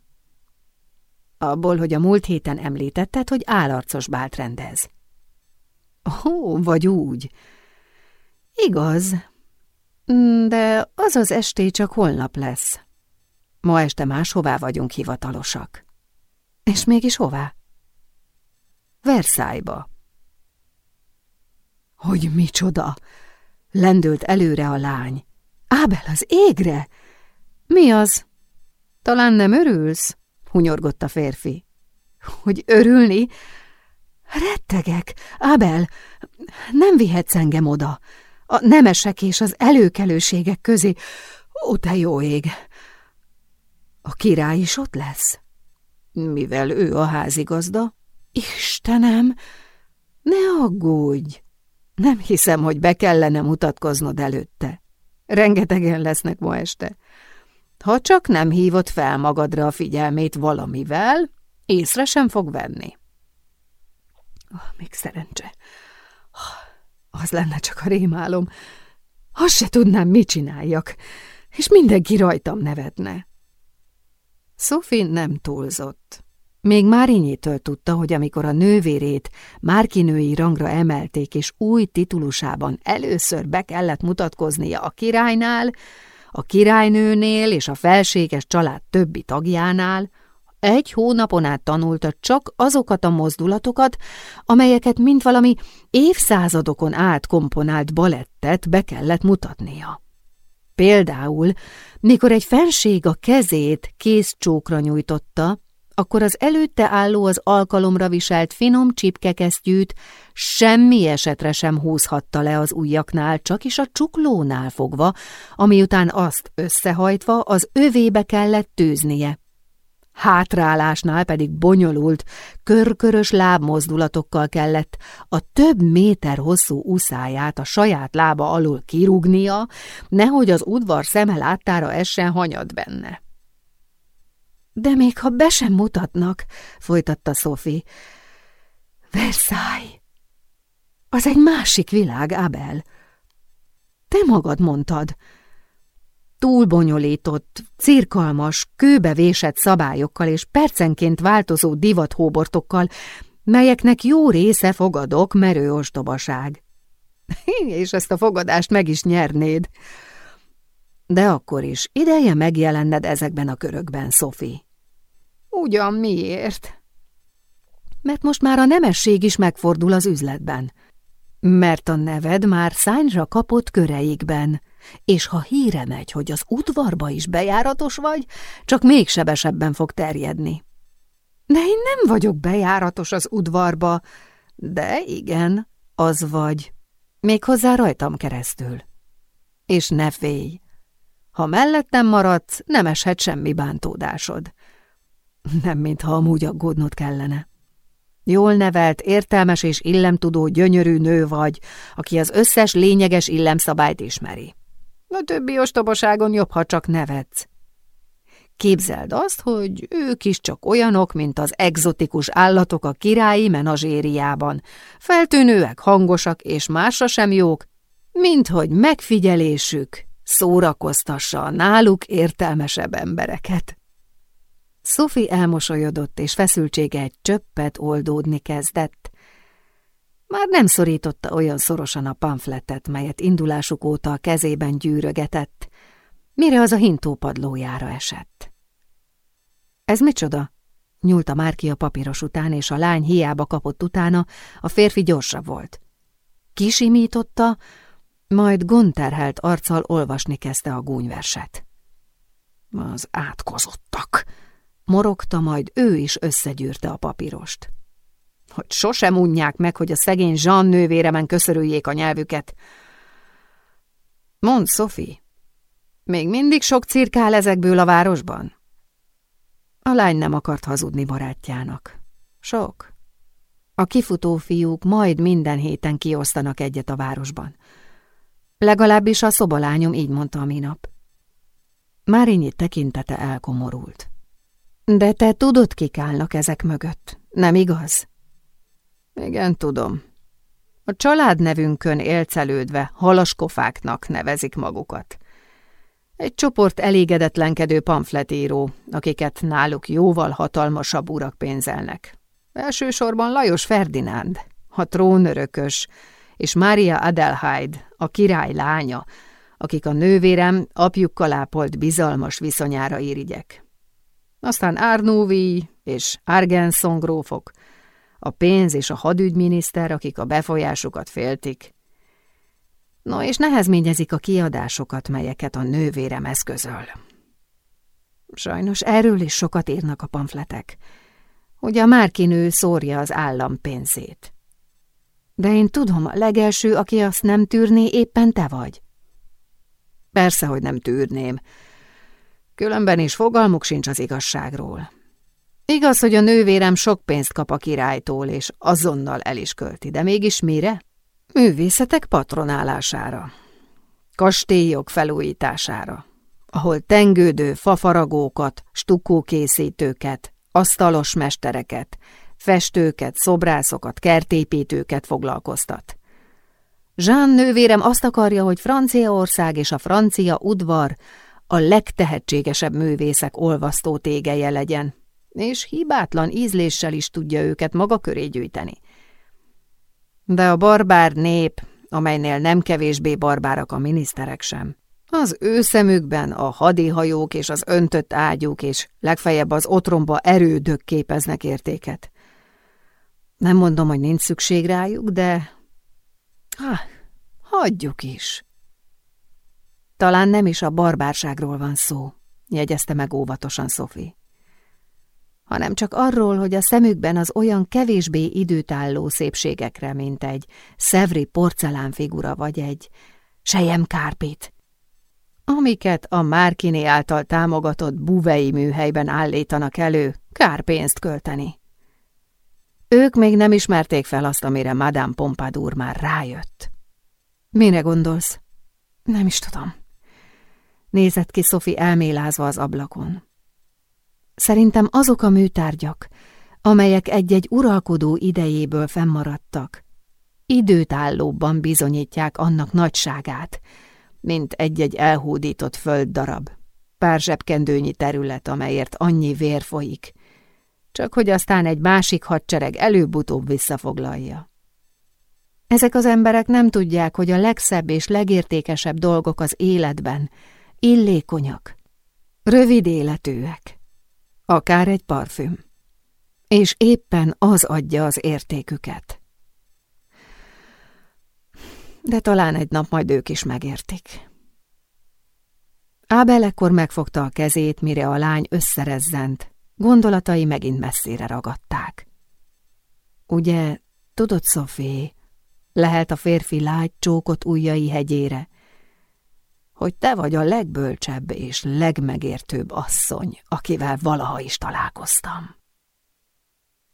Abból, hogy a múlt héten említetted, hogy állarcos bált rendez. Ó, vagy úgy. Igaz, de az az esté csak holnap lesz. Ma este máshová vagyunk hivatalosak. És mégis hová? Versailles-ba. Hogy micsoda! Lendült előre a lány. Ábel, az égre! Mi az? Talán nem örülsz? hunyorgott a férfi. Hogy örülni? Rettegek, Ábel, nem vihetsz engem oda. A nemesek és az előkelőségek közé. Ó, te jó ég! A király is ott lesz? Mivel ő a házigazda? Istenem, ne aggódj! Nem hiszem, hogy be kellene mutatkoznod előtte. Rengetegen lesznek ma este. Ha csak nem hívod fel magadra a figyelmét valamivel, észre sem fog venni. Oh, még szerencse. Az lenne csak a rémálom. Azt se tudnám, mit csináljak, és mindenki rajtam nevetne. Sophie nem túlzott. Még Márinyétől tudta, hogy amikor a nővérét márkinői rangra emelték, és új titulusában először be kellett mutatkoznia a királynál, a királynőnél és a felséges család többi tagjánál, egy hónapon át tanulta csak azokat a mozdulatokat, amelyeket mint valami évszázadokon át komponált balettet be kellett mutatnia. Például, mikor egy fenség a kezét kézcsókra nyújtotta, akkor az előtte álló az alkalomra viselt finom csipkekesztyűt semmi esetre sem húzhatta le az ujjaknál, csak is a csuklónál fogva, ami után azt összehajtva az övébe kellett tűznie. Hátrálásnál pedig bonyolult, körkörös lábmozdulatokkal kellett a több méter hosszú uszáját a saját lába alól kirúgnia, nehogy az udvar szeme láttára essen hanyad benne. De még ha be sem mutatnak, folytatta Sophie. Versailles. Az egy másik világ, Abel. Te magad mondtad. Túlbonyolított, cirkalmas, kőbevésett szabályokkal és percenként változó divathóbortokkal, melyeknek jó része fogadok merő ostobaság. [LAUGHS] és ezt a fogadást meg is nyernéd. De akkor is ideje megjelenned ezekben a körökben, Sophie. Ugyan miért? Mert most már a nemesség is megfordul az üzletben. Mert a neved már szányra kapott köreikben, és ha híre megy, hogy az udvarba is bejáratos vagy, csak még sebesebben fog terjedni. De én nem vagyok bejáratos az udvarba, de igen, az vagy, méghozzá rajtam keresztül. És ne félj, ha mellettem maradsz, nem eshet semmi bántódásod. Nem, mintha amúgy aggódnod kellene. Jól nevelt, értelmes és illemtudó gyönyörű nő vagy, aki az összes lényeges illemszabályt ismeri. A többi ostobaságon jobb, ha csak nevetsz. Képzeld azt, hogy ők is csak olyanok, mint az egzotikus állatok a királyi menazsériában. Feltűnőek, hangosak és másra sem jók, mint hogy megfigyelésük szórakoztassa a náluk értelmesebb embereket. Sophie elmosolyodott, és feszültsége egy csöppet oldódni kezdett. Már nem szorította olyan szorosan a pamfletet, melyet indulásuk óta a kezében gyűrögetett, mire az a hintópadlójára esett. Ez micsoda? Nyúlta már ki a papíros után, és a lány hiába kapott utána, a férfi gyorsabb volt. Kisimította, majd gonterhelt arccal olvasni kezdte a gúnyverset. Az átkozottak! Morogta, majd ő is összegyűrte a papírost. Hogy sosem unják meg, hogy a szegény Jean nővéremen köszörüljék a nyelvüket. Mond, Sophie, még mindig sok cirkál ezekből a városban? A lány nem akart hazudni barátjának. Sok. A kifutó fiúk majd minden héten kiosztanak egyet a városban. Legalábbis a szobalányom így mondta a minap. Márinyi tekintete elkomorult. De te tudod, kik állnak ezek mögött, nem igaz? Igen, tudom. A családnevünkön élcelődve halaskofáknak nevezik magukat. Egy csoport elégedetlenkedő pamfletíró, akiket náluk jóval hatalmasabb urak pénzelnek. Elsősorban Lajos Ferdinánd, a trónörökös, és Mária Adelheid, a király lánya, akik a nővérem apjukkal ápolt bizalmas viszonyára irigyek. Aztán Arnóvi és Argenson grófok, a pénz és a hadügyminiszter, akik a befolyásukat féltik. No, és nehezményezik a kiadásokat, melyeket a nővérem eszközöl. Sajnos erről is sokat írnak a pamfletek, hogy a márkinő szórja az állam pénzét. De én tudom, a legelső, aki azt nem tűrné, éppen te vagy. Persze, hogy nem tűrném. Különben is fogalmuk sincs az igazságról. Igaz, hogy a nővérem sok pénzt kap a királytól, és azonnal el is költi, de mégis mire? Művészetek patronálására, kastélyok felújítására, ahol tengődő fafaragókat, stukkókészítőket, asztalos mestereket, festőket, szobrászokat, kertépítőket foglalkoztat. Jean nővérem azt akarja, hogy Franciaország és a francia udvar a legtehetségesebb művészek olvasztó tégeje legyen, és hibátlan ízléssel is tudja őket maga köré gyűjteni. De a barbár nép, amelynél nem kevésbé barbárak a miniszterek sem, az ő szemükben a hadihajók és az öntött ágyúk és legfeljebb az otromba erődök képeznek értéket. Nem mondom, hogy nincs szükség rájuk, de... Ah, hagyjuk is. Talán nem is a barbárságról van szó, jegyezte meg óvatosan Sophie hanem csak arról, hogy a szemükben az olyan kevésbé időtálló szépségekre, mint egy szevri porcelánfigura vagy egy sejem kárpit, amiket a Márkiné által támogatott buvei műhelyben állítanak elő, kár pénzt költeni. Ők még nem ismerték fel azt, amire Madame Pompadour már rájött. Mire gondolsz? Nem is tudom. Nézett ki Sophie elmélázva az ablakon. Szerintem azok a műtárgyak, amelyek egy-egy uralkodó idejéből fennmaradtak, időtállóbban bizonyítják annak nagyságát, mint egy-egy elhódított földdarab, pár zsebkendőnyi terület, amelyért annyi vér folyik, csak hogy aztán egy másik hadsereg előbb-utóbb visszafoglalja. Ezek az emberek nem tudják, hogy a legszebb és legértékesebb dolgok az életben illékonyak, rövid életűek akár egy parfüm. És éppen az adja az értéküket. De talán egy nap majd ők is megértik. Ábel ekkor megfogta a kezét, mire a lány összerezzent, gondolatai megint messzire ragadták. Ugye, tudod, Sophie, lehet a férfi lágy csókot ujjai hegyére, hogy te vagy a legbölcsebb és legmegértőbb asszony, akivel valaha is találkoztam.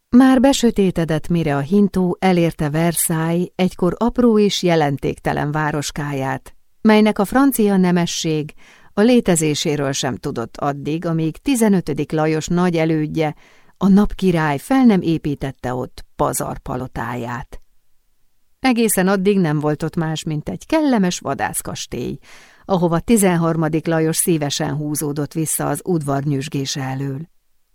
Már besötétedett, mire a hintó elérte Versailles egykor apró és jelentéktelen városkáját, melynek a francia nemesség a létezéséről sem tudott addig, amíg 15. Lajos nagy elődje, a napkirály fel nem építette ott pazar palotáját. Egészen addig nem volt ott más, mint egy kellemes vadászkastély, ahova 13. Lajos szívesen húzódott vissza az udvar nyüzsgése elől,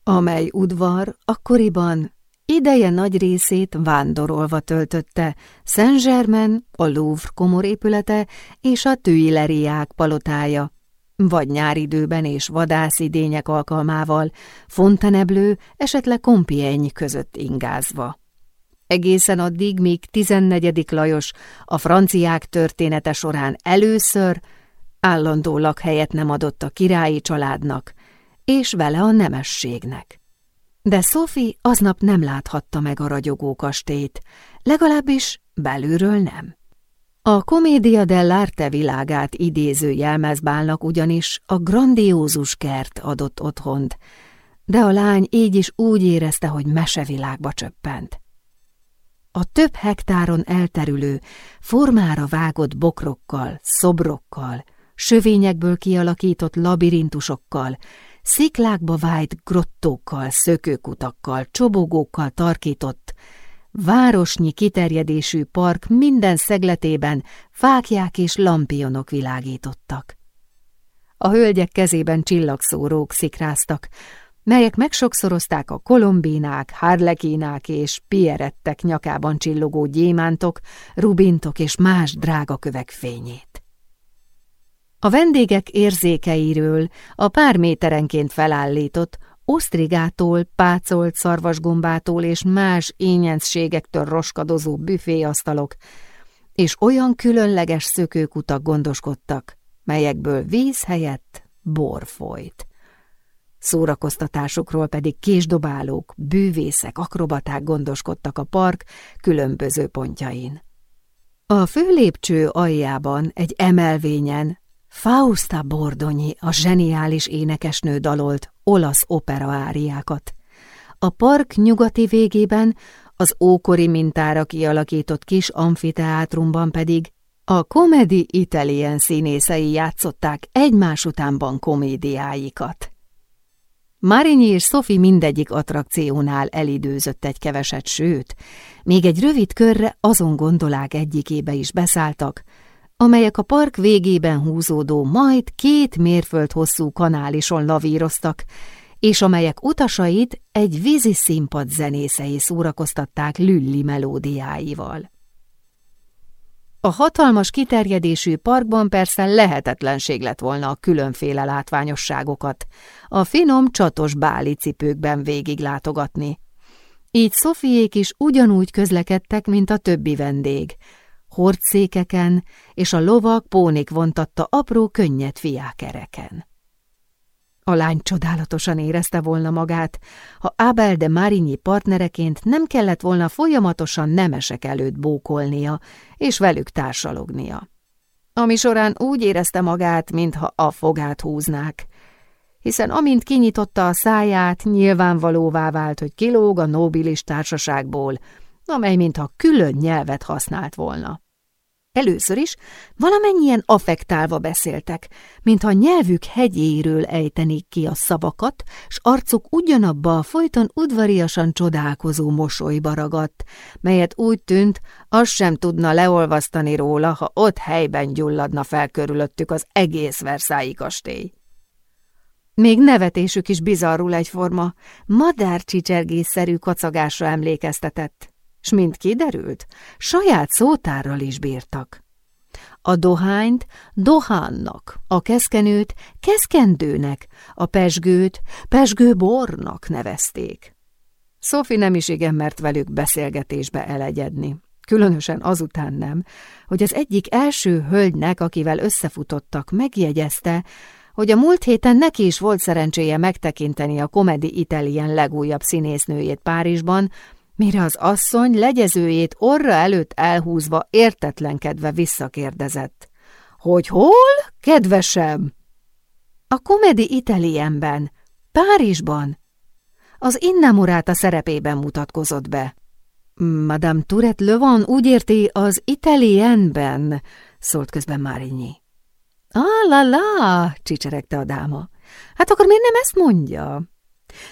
amely udvar akkoriban ideje nagy részét vándorolva töltötte Saint-Germain, a Louvre komorépülete és a Tuileries palotája, vagy nyáridőben és vadászidények alkalmával Fontainebleau, esetleg Compiègne között ingázva. Egészen addig, míg 14. Lajos a franciák története során először állandó lakhelyet nem adott a királyi családnak, és vele a nemességnek. De Sophie aznap nem láthatta meg a ragyogó kastélyt, legalábbis belülről nem. A komédia dell'arte világát idéző jelmezbálnak ugyanis a grandiózus kert adott otthont, de a lány így is úgy érezte, hogy mesevilágba csöppent. A több hektáron elterülő, formára vágott bokrokkal, szobrokkal, sövényekből kialakított labirintusokkal, sziklákba vájt grottókkal, szökőkutakkal, csobogókkal tarkított, városnyi kiterjedésű park minden szegletében fákják és lampionok világítottak. A hölgyek kezében csillagszórók szikráztak, melyek megsokszorozták a kolombinák, harlekínák és pierettek nyakában csillogó gyémántok, rubintok és más drágakövek fényét. A vendégek érzékeiről a pár méterenként felállított, osztrigától, pácolt szarvasgombától és más ényenszségektől roskadozó büféasztalok, és olyan különleges szökőkutak gondoskodtak, melyekből víz helyett bor folyt. Szórakoztatásukról pedig késdobálók, bűvészek, akrobaták gondoskodtak a park különböző pontjain. A főlépcső aljában egy emelvényen Fausta Bordonyi, a zseniális énekesnő dalolt olasz opera áriákat. A park nyugati végében, az ókori mintára kialakított kis amfiteátrumban pedig a Comedy Italien színészei játszották egymás utánban komédiáikat. Marinyi és Sophie mindegyik attrakciónál elidőzött egy keveset, sőt, még egy rövid körre azon gondolák egyikébe is beszálltak, amelyek a park végében húzódó, majd két mérföld hosszú kanálison lavíroztak, és amelyek utasait egy vízi színpad zenészei szórakoztatták lülli melódiáival. A hatalmas kiterjedésű parkban persze lehetetlenség lett volna a különféle látványosságokat, a finom csatos báli végiglátogatni. Így Szofiék is ugyanúgy közlekedtek, mint a többi vendég, hordszékeken, és a lovak pónik vontatta apró, könnyed fiákereken. A lány csodálatosan érezte volna magát, ha Abel de Marigny partnereként nem kellett volna folyamatosan nemesek előtt bókolnia, és velük társalognia. Ami során úgy érezte magát, mintha a fogát húznák, hiszen amint kinyitotta a száját, nyilvánvalóvá vált, hogy kilóg a nobilis társaságból, amely mintha külön nyelvet használt volna. Először is valamennyien affektálva beszéltek, mintha nyelvük hegyéről ejtenék ki a szavakat, s arcuk ugyanabba a folyton udvariasan csodálkozó mosolyba ragadt, melyet úgy tűnt, az sem tudna leolvasztani róla, ha ott helyben gyulladna fel körülöttük az egész Versailles kastély. Még nevetésük is bizarrul egyforma, madárcsicsergésszerű kacagásra emlékeztetett s mint kiderült, saját szótárral is bírtak. A dohányt dohánnak, a keszkenőt keszkendőnek, a pesgőt pesgőbornak nevezték. Sophie nem is igen mert velük beszélgetésbe elegyedni. Különösen azután nem, hogy az egyik első hölgynek, akivel összefutottak, megjegyezte, hogy a múlt héten neki is volt szerencséje megtekinteni a Comedy Italien legújabb színésznőjét Párizsban, mire az asszony legyezőjét orra előtt elhúzva értetlenkedve visszakérdezett. Hogy hol, kedvesem? A komedi Italienben, Párizsban. Az Innamoráta szerepében mutatkozott be. Madame Tourette Le van úgy érti az Italienben, szólt közben Márinyi. Ah, la la, csicseregte a dáma. Hát akkor miért nem ezt mondja?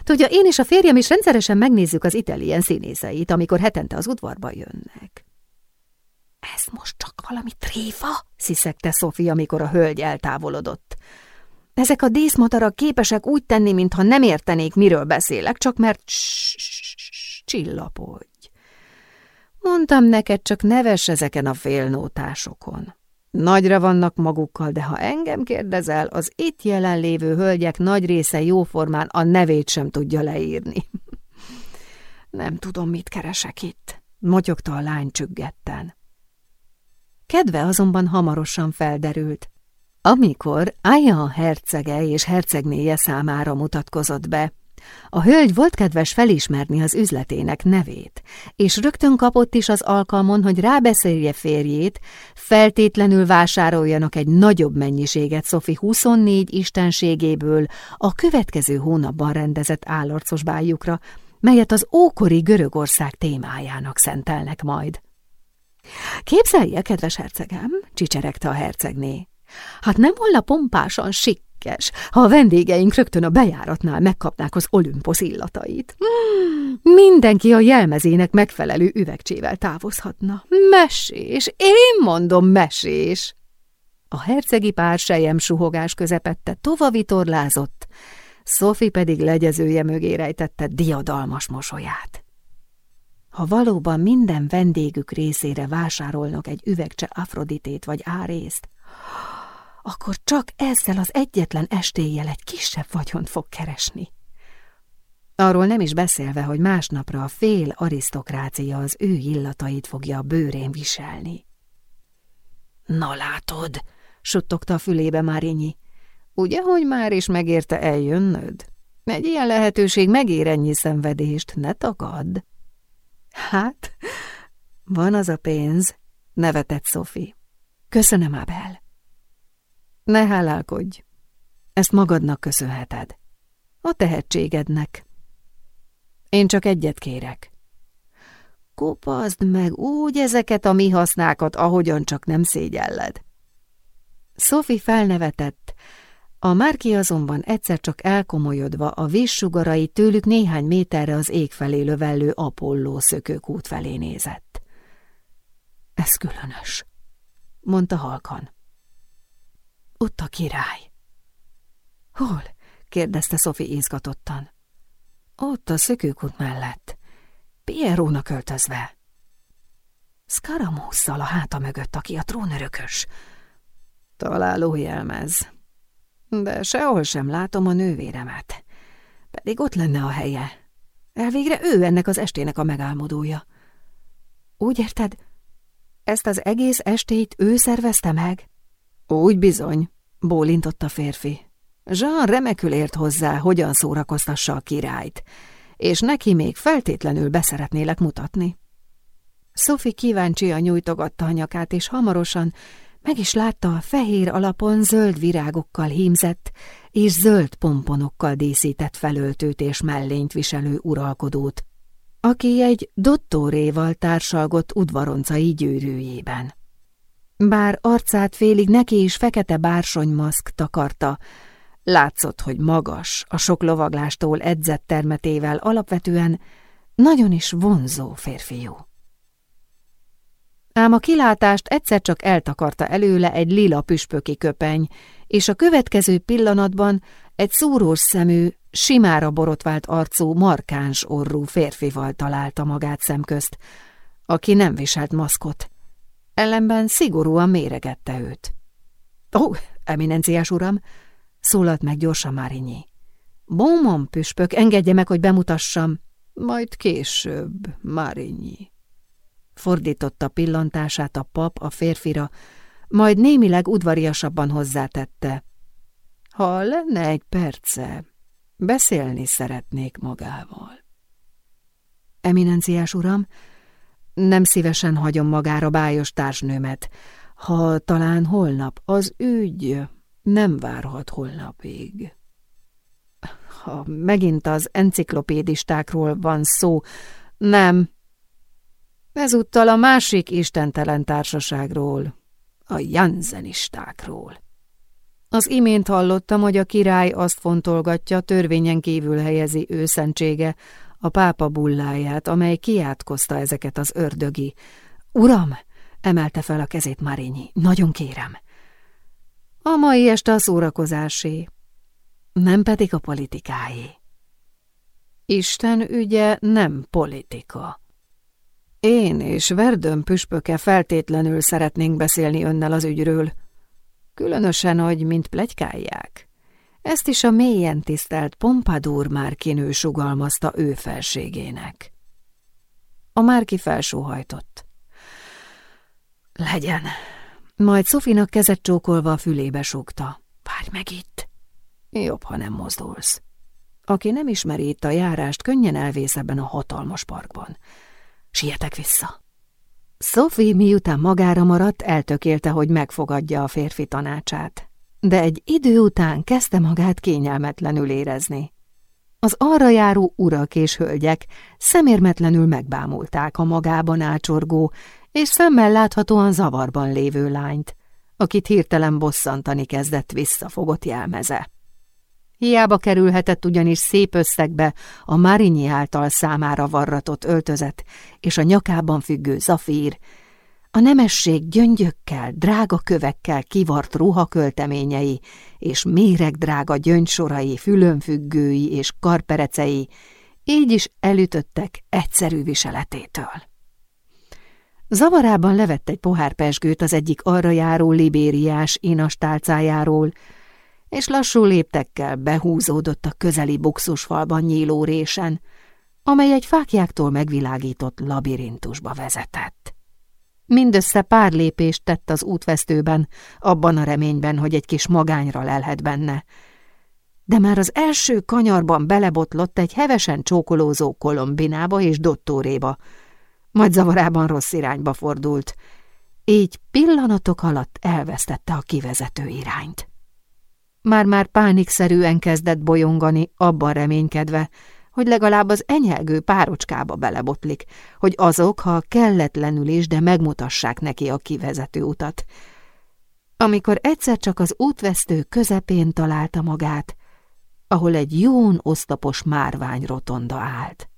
Tudja, én és a férjem is rendszeresen megnézzük az italien színészeit, amikor hetente az udvarba jönnek. Ez most csak valami tréfa, sziszegte Sofia, amikor a hölgy eltávolodott. Ezek a díszmatarak képesek úgy tenni, mintha nem értenék, miről beszélek, csak mert csillapodj. Mondtam neked, csak neves ezeken a félnótásokon. Nagyra vannak magukkal, de ha engem kérdezel, az itt jelenlévő hölgyek nagy része jóformán a nevét sem tudja leírni. [LAUGHS] Nem tudom, mit keresek itt, motyogta a lány csüggetten. Kedve azonban hamarosan felderült. Amikor Aya hercege és hercegnéje számára mutatkozott be, a hölgy volt kedves felismerni az üzletének nevét, és rögtön kapott is az alkalmon, hogy rábeszélje férjét, feltétlenül vásároljanak egy nagyobb mennyiséget Szofi 24 istenségéből a következő hónapban rendezett állarcos bájukra, melyet az ókori Görögország témájának szentelnek majd. Képzelje, kedves hercegem, csicseregte a hercegné. Hát nem volna pompásan sik érdekes, ha a vendégeink rögtön a bejáratnál megkapnák az Olympos illatait. Hmm, mindenki a jelmezének megfelelő üvegcsével távozhatna. Mesés, én mondom mesés. A hercegi pár sejem suhogás közepette tovavitorlázott, Sophie pedig legyezője mögé rejtette diadalmas mosolyát. Ha valóban minden vendégük részére vásárolnak egy üvegcse Afroditét vagy árészt, akkor csak ezzel az egyetlen estéjel egy kisebb vagyont fog keresni. Arról nem is beszélve, hogy másnapra a fél arisztokrácia az ő illatait fogja a bőrén viselni. Na látod, suttogta a fülébe Márinyi. Ugye, hogy már is megérte eljönnöd? Egy ilyen lehetőség megér ennyi szenvedést, ne tagadd. Hát, van az a pénz, nevetett Sophie. Köszönöm, Abel. Ne hálálkodj. Ezt magadnak köszönheted. A tehetségednek. Én csak egyet kérek. Kopazd meg úgy ezeket a mi hasznákat, ahogyan csak nem szégyelled. Sophie felnevetett, a Márki azonban egyszer csak elkomolyodva a vízsugarai tőlük néhány méterre az ég felé lövellő Apolló szökőkút felé nézett. Ez különös, mondta halkan. Ott a király. Hol? kérdezte Sophie izgatottan. Ott a szökőkút mellett, Pierónak öltözve. Skaramusszal a háta mögött, aki a trónörökös. Találó jelmez. De sehol sem látom a nővéremet. Pedig ott lenne a helye. Elvégre ő ennek az estének a megálmodója. Úgy érted, ezt az egész estét ő szervezte meg? Úgy bizony, bólintott a férfi. Jean remekül ért hozzá, hogyan szórakoztassa a királyt, és neki még feltétlenül beszeretnélek mutatni. Sophie kíváncsian nyújtogatta a nyakát, és hamarosan meg is látta a fehér alapon zöld virágokkal hímzett és zöld pomponokkal díszített felöltőt és mellényt viselő uralkodót, aki egy dottóréval társalgott udvaroncai gyűrűjében. Bár arcát félig neki is fekete bársonymaszk takarta, látszott, hogy magas, a sok lovaglástól edzett termetével alapvetően nagyon is vonzó férfiú. Ám a kilátást egyszer csak eltakarta előle egy lila püspöki köpeny, és a következő pillanatban egy szúrós szemű, simára borotvált arcú, markáns orrú férfival találta magát szemközt, aki nem viselt maszkot. Ellenben szigorúan méregette őt. Ó, oh, eminenciás uram, szólalt meg gyorsan Márinyi. Bómon, püspök, engedje meg, hogy bemutassam. Majd később, Márinyi. Fordította pillantását a pap a férfira, majd némileg udvariasabban hozzátette. Ha lenne egy perce, beszélni szeretnék magával. Eminenciás uram, nem szívesen hagyom magára bájos társnőmet, ha talán holnap az ügy nem várhat holnapig. Ha megint az enciklopédistákról van szó, nem, Ezúttal a másik istentelen társaságról, a janzenistákról. Az imént hallottam, hogy a király azt fontolgatja, törvényen kívül helyezi őszentsége a pápa bulláját, amely kiátkozta ezeket az ördögi. Uram, emelte fel a kezét Marényi, nagyon kérem. A mai este a szórakozásé, nem pedig a politikáé. Isten ügye nem politika. Én és Verdön püspöke feltétlenül szeretnénk beszélni önnel az ügyről. Különösen, hogy mint plegykálják. Ezt is a mélyen tisztelt Pompadour márkinő sugalmazta ő felségének. A márki felsóhajtott. Legyen. Majd Szofinak kezet csókolva a fülébe súgta. Várj meg itt. Jobb, ha nem mozdulsz. Aki nem ismeri itt a járást, könnyen elvész ebben a hatalmas parkban. Sietek vissza. Sophie miután magára maradt, eltökélte, hogy megfogadja a férfi tanácsát. De egy idő után kezdte magát kényelmetlenül érezni. Az arra járó urak és hölgyek szemérmetlenül megbámulták a magában ácsorgó és szemmel láthatóan zavarban lévő lányt, akit hirtelen bosszantani kezdett visszafogott jelmeze. Hiába kerülhetett ugyanis szép összegbe a Marinyi által számára varratott öltözet és a nyakában függő zafír, A nemesség gyöngyökkel, drága kövekkel kivart ruhakölteményei és méregdrága gyöngysorai, fülönfüggői és karperecei így is elütöttek egyszerű viseletétől. Zavarában levett egy pohár pesgőt az egyik arra járó libériás inas és lassú léptekkel behúzódott a közeli buxusfalban nyíló résen, amely egy fákjáktól megvilágított labirintusba vezetett. Mindössze pár lépést tett az útvesztőben, abban a reményben, hogy egy kis magányra lelhet benne. De már az első kanyarban belebotlott egy hevesen csókolózó kolombinába és dottóréba, majd zavarában rossz irányba fordult, így pillanatok alatt elvesztette a kivezető irányt. Már-már pánikszerűen kezdett bolyongani, abban reménykedve, hogy legalább az enyelgő párocskába belebotlik, hogy azok, ha kelletlenül is, de megmutassák neki a kivezető utat. Amikor egyszer csak az útvesztő közepén találta magát, ahol egy jón osztapos márvány rotonda állt.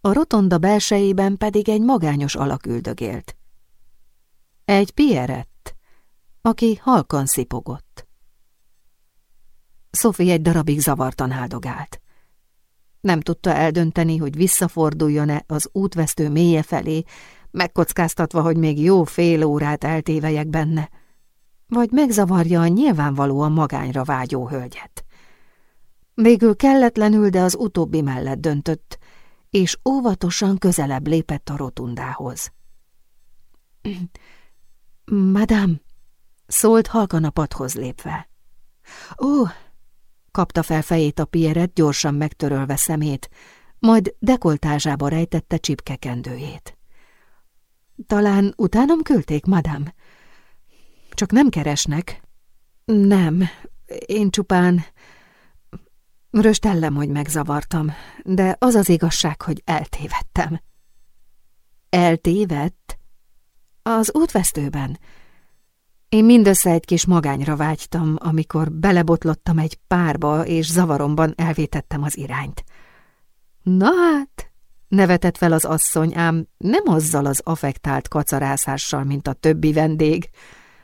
A rotonda belsejében pedig egy magányos alak üldögélt. Egy pierett, aki halkan szipogott. Sophie egy darabig zavartan áldogált. Nem tudta eldönteni, hogy visszaforduljon-e az útvesztő mélye felé, megkockáztatva, hogy még jó fél órát eltévejek benne, vagy megzavarja a nyilvánvalóan magányra vágyó hölgyet. Végül kelletlenül, de az utóbbi mellett döntött, és óvatosan közelebb lépett a rotundához. [CLEARS THROAT] Madám, szólt halkan a padhoz lépve. Ó, kapta fel fejét a pieret, gyorsan megtörölve szemét, majd dekoltázsába rejtette csipkekendőjét. Talán utánam küldték, madám? Csak nem keresnek? Nem, én csupán... Röstellem, hogy megzavartam, de az az igazság, hogy eltévedtem. Eltévedt? Az útvesztőben. Én mindössze egy kis magányra vágytam, amikor belebotlottam egy párba, és zavaromban elvétettem az irányt. Na hát, nevetett fel az asszony, ám nem azzal az affektált kacarászással, mint a többi vendég,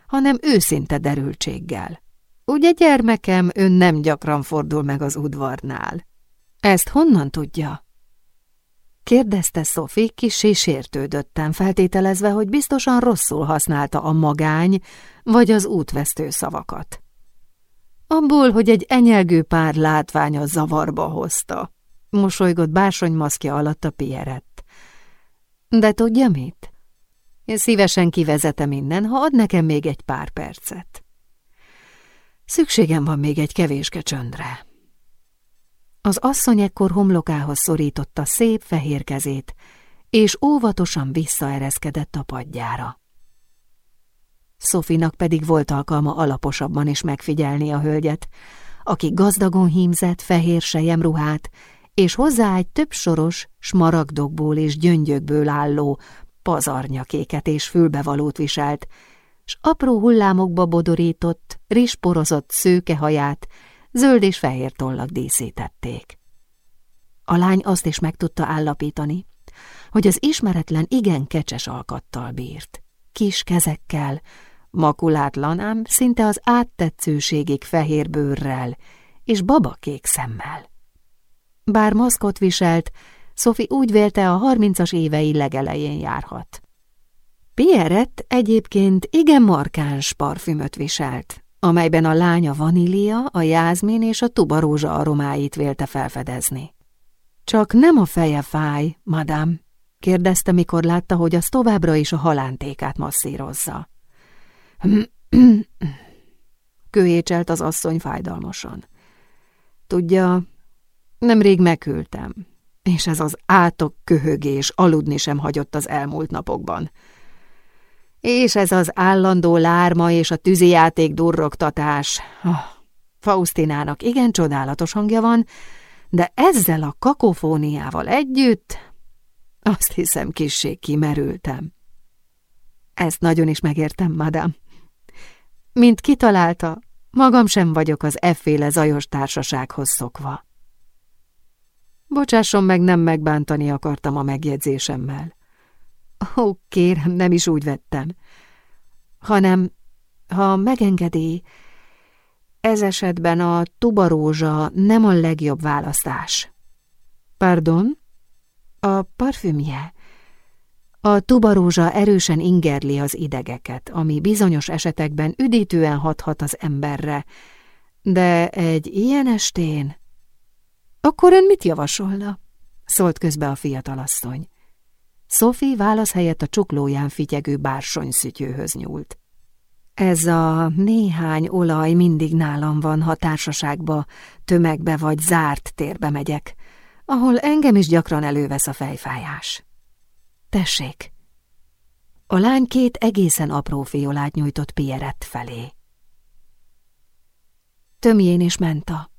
hanem őszinte derültséggel. Ugye, gyermekem, ön nem gyakran fordul meg az udvarnál. Ezt honnan tudja? Kérdezte Sophie kisé sértődötten, feltételezve, hogy biztosan rosszul használta a magány vagy az útvesztő szavakat. Abból, hogy egy enyelgő pár látványa zavarba hozta, mosolygott bársonymaszkja alatt a pierett. De tudja mit? Én szívesen kivezetem innen, ha ad nekem még egy pár percet. Szükségem van még egy kevéske csöndre. Az asszony ekkor homlokához szorította szép fehér kezét, és óvatosan visszaereszkedett a padjára. Szofinak pedig volt alkalma alaposabban is megfigyelni a hölgyet, aki gazdagon hímzett fehér sejemruhát, és hozzá egy több soros, smaragdokból és gyöngyökből álló pazarnyakéket és fülbevalót viselt, s apró hullámokba bodorított, risporozott szőkehaját zöld és fehér tollag díszítették. A lány azt is meg tudta állapítani, hogy az ismeretlen igen kecses alkattal bírt. Kis kezekkel, makulátlan, ám szinte az áttetszőségig fehér bőrrel és babakék szemmel. Bár maszkot viselt, Sophie úgy vélte a harmincas évei legelején járhat. Pierrett egyébként igen markáns parfümöt viselt, amelyben a lánya vanília, a jázmin és a tubarózsa aromáit vélte felfedezni. Csak nem a feje fáj, madám, kérdezte, mikor látta, hogy az továbbra is a halántékát masszírozza. [CLEARS THROAT] Kőécselt az asszony fájdalmasan. Tudja, nemrég megültem, és ez az átok köhögés aludni sem hagyott az elmúlt napokban. És ez az állandó lárma és a tűzijáték durrogtatás. Oh, Faustinának igen csodálatos hangja van, de ezzel a kakofóniával együtt azt hiszem kissé kimerültem. Ezt nagyon is megértem, madám. Mint kitalálta, magam sem vagyok az efféle zajos társasághoz szokva. Bocsásson meg, nem megbántani akartam a megjegyzésemmel. Ó, kérem, nem is úgy vettem. Hanem, ha megengedi, ez esetben a tubarózsa nem a legjobb választás. Pardon? A parfümje. A tubarózsa erősen ingerli az idegeket, ami bizonyos esetekben üdítően hathat az emberre, de egy ilyen estén... Akkor ön mit javasolna? szólt közbe a fiatalasszony. Sophie válasz helyett a csuklóján figyegő szütyőhöz nyúlt. Ez a néhány olaj mindig nálam van, ha társaságba, tömegbe vagy zárt térbe megyek, ahol engem is gyakran elővesz a fejfájás. Tessék! A lány két egészen apró fiolát nyújtott Pierrett felé. Tömjén és menta.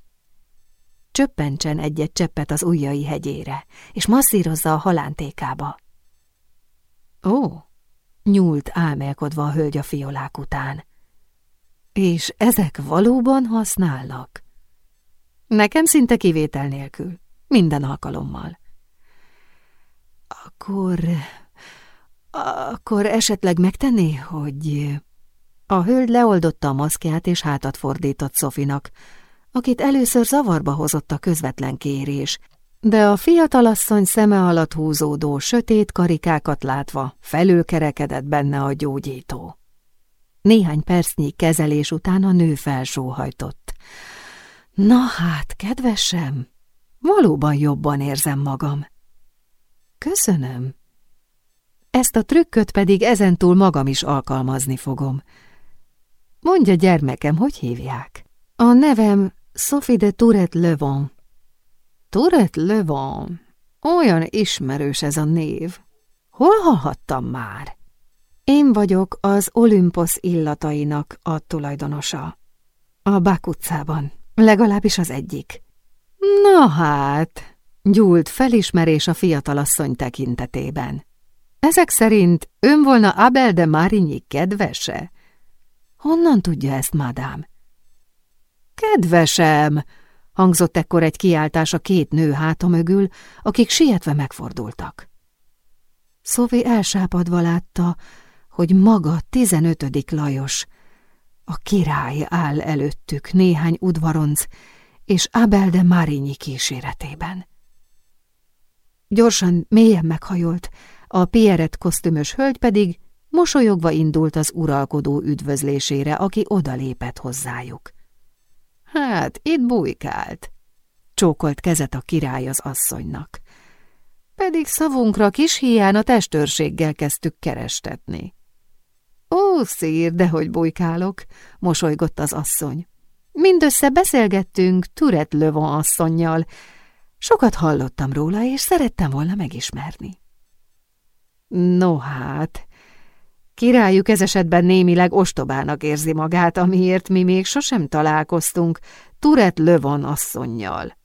Csöppentsen egyet cseppet az ujjai hegyére, és masszírozza a halántékába. Ó, nyúlt álmélkodva a hölgy a fiolák után. És ezek valóban használnak? Nekem szinte kivétel nélkül, minden alkalommal. Akkor... akkor esetleg megtenné, hogy... A hölgy leoldotta a maszkját és hátat fordított Szofinak, akit először zavarba hozott a közvetlen kérés, de a fiatalasszony szeme alatt húzódó sötét karikákat látva felülkerekedett benne a gyógyító. Néhány percnyi kezelés után a nő felsóhajtott. Na hát, kedvesem, valóban jobban érzem magam. Köszönöm. Ezt a trükköt pedig ezentúl magam is alkalmazni fogom. Mondja, gyermekem, hogy hívják? A nevem Sophie de Tourette Levon. Tourette Levon. Olyan ismerős ez a név. Hol hallhattam már? Én vagyok az Olympos illatainak a tulajdonosa. A Bák utcában, legalábbis az egyik. Na hát, gyúlt felismerés a fiatalasszony tekintetében. Ezek szerint ön volna Abel de Marigny kedvese? Honnan tudja ezt, madám? Kedvesem! Hangzott ekkor egy kiáltás a két nő háta mögül, akik sietve megfordultak. Szóvi elsápadva látta, hogy maga tizenötödik Lajos, a király áll előttük néhány udvaronc és Abel de Marigny kíséretében. Gyorsan, mélyen meghajolt, a Pierret kosztümös hölgy pedig mosolyogva indult az uralkodó üdvözlésére, aki odalépett hozzájuk. Hát, itt bujkált. Csókolt kezet a király az asszonynak. Pedig szavunkra kis hián a testőrséggel kezdtük kerestetni. Ó, szír, dehogy bujkálok, mosolygott az asszony. Mindössze beszélgettünk Turet Lövon asszonynal. Sokat hallottam róla, és szerettem volna megismerni. No hát, Királyuk ez esetben némileg ostobának érzi magát, amiért mi még sosem találkoztunk Turet Lövon asszonnyal.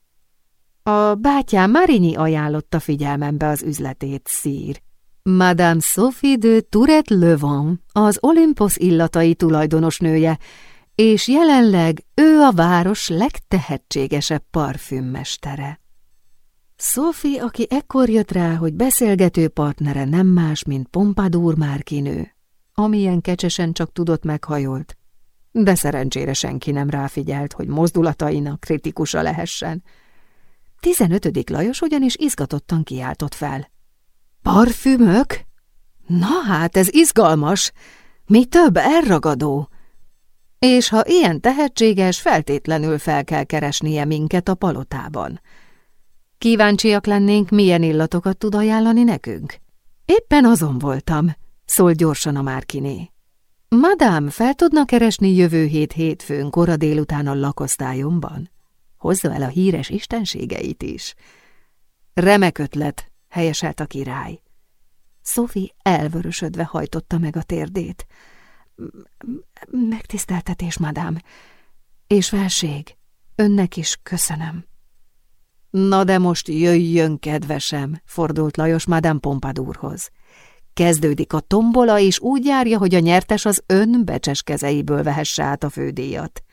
A bátyám Marinyi ajánlotta figyelmembe az üzletét, szír. Madame Sophie de Turet Levon, az Olympos illatai tulajdonos nője, és jelenleg ő a város legtehetségesebb parfümmestere. Sophie, aki ekkor jött rá, hogy beszélgető partnere nem más, mint Pompadour márkinő, amilyen kecsesen csak tudott meghajolt, de szerencsére senki nem ráfigyelt, hogy mozdulatainak kritikusa lehessen. Tizenötödik Lajos ugyanis izgatottan kiáltott fel. Parfümök? Na hát, ez izgalmas! Mi több, elragadó! És ha ilyen tehetséges, feltétlenül fel kell keresnie minket a palotában. Kíváncsiak lennénk, milyen illatokat tud ajánlani nekünk? Éppen azon voltam, szólt gyorsan a Márkiné. Madám, fel tudna keresni jövő hét hétfőn kora délután a lakosztályomban? Hozza el a híres istenségeit is. Remek ötlet, helyeselt a király. Sophie elvörösödve hajtotta meg a térdét. Megtiszteltetés, madám, és felség, önnek is köszönöm. Na de most jöjjön, kedvesem, fordult Lajos Madame Pompadourhoz. Kezdődik a tombola, és úgy járja, hogy a nyertes az ön becses kezeiből vehesse át a fődíjat.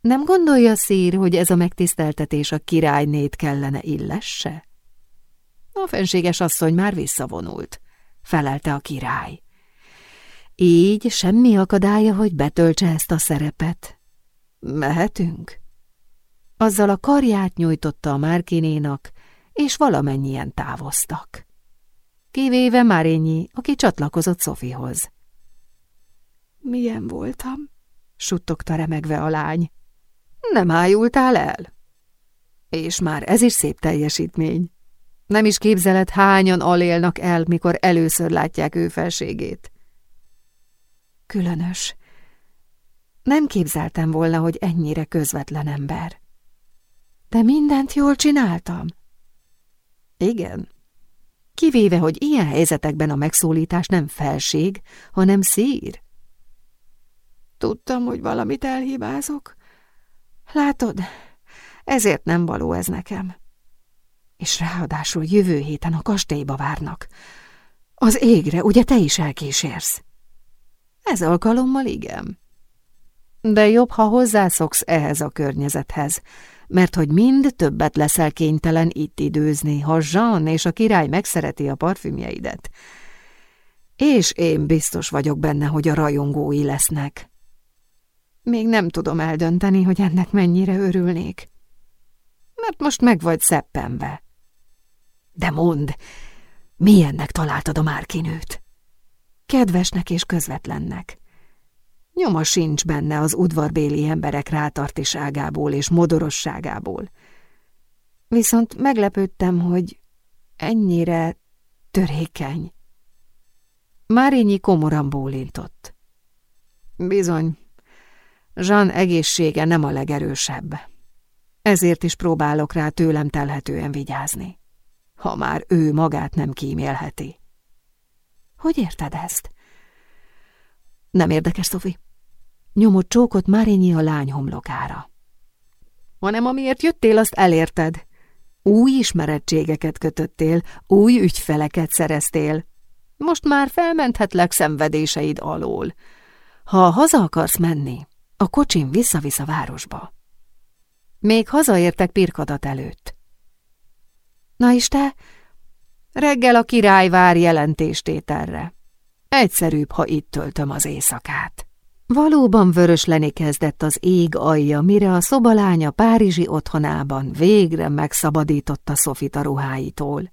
Nem gondolja, szír, hogy ez a megtiszteltetés a királynét kellene illesse? A fenséges asszony már visszavonult. felelte a király. Így semmi akadálya, hogy betöltse ezt a szerepet. Mehetünk? Azzal a karját nyújtotta a Márkinénak, és valamennyien távoztak. Kivéve Márényi, aki csatlakozott Szofihoz. Milyen voltam? suttogta remegve a lány. Nem ájultál el? És már ez is szép teljesítmény. Nem is képzeled, hányan alélnak el, mikor először látják ő felségét. Különös. Nem képzeltem volna, hogy ennyire közvetlen ember. De mindent jól csináltam? Igen. Kivéve, hogy ilyen helyzetekben a megszólítás nem felség, hanem szír. Tudtam, hogy valamit elhibázok. Látod, ezért nem való ez nekem. És ráadásul jövő héten a kastélyba várnak. Az égre, ugye te is elkísérsz? Ez alkalommal igen. De jobb, ha hozzászoksz ehhez a környezethez, mert hogy mind többet leszel kénytelen itt időzni, ha Jean és a király megszereti a parfümjeidet. És én biztos vagyok benne, hogy a rajongói lesznek. Még nem tudom eldönteni, hogy ennek mennyire örülnék. Mert most meg vagy szeppenve. De mondd, milyennek találtad a márkinőt? Kedvesnek és közvetlennek. Nyoma sincs benne az udvarbéli emberek rátartiságából és modorosságából. Viszont meglepődtem, hogy ennyire törékeny. Márényi komoran bólintott. Bizony, Jean egészsége nem a legerősebb. Ezért is próbálok rá tőlem telhetően vigyázni. Ha már ő magát nem kímélheti. Hogy érted ezt? Nem érdekes, Szofi. Nyomott csókot Márényi a lány homlokára. Hanem amiért jöttél, azt elérted. Új ismerettségeket kötöttél, új ügyfeleket szereztél. Most már felmenthetlek szenvedéseid alól. Ha haza akarsz menni, a kocsim visszavisz a városba. Még hazaértek pirkadat előtt. Na és te? Reggel a király vár jelentéstételre. Egyszerűbb, ha itt töltöm az éjszakát. Valóban vörösleni kezdett az ég alja, mire a szobalánya Párizsi otthonában végre megszabadította Szofit a ruháitól.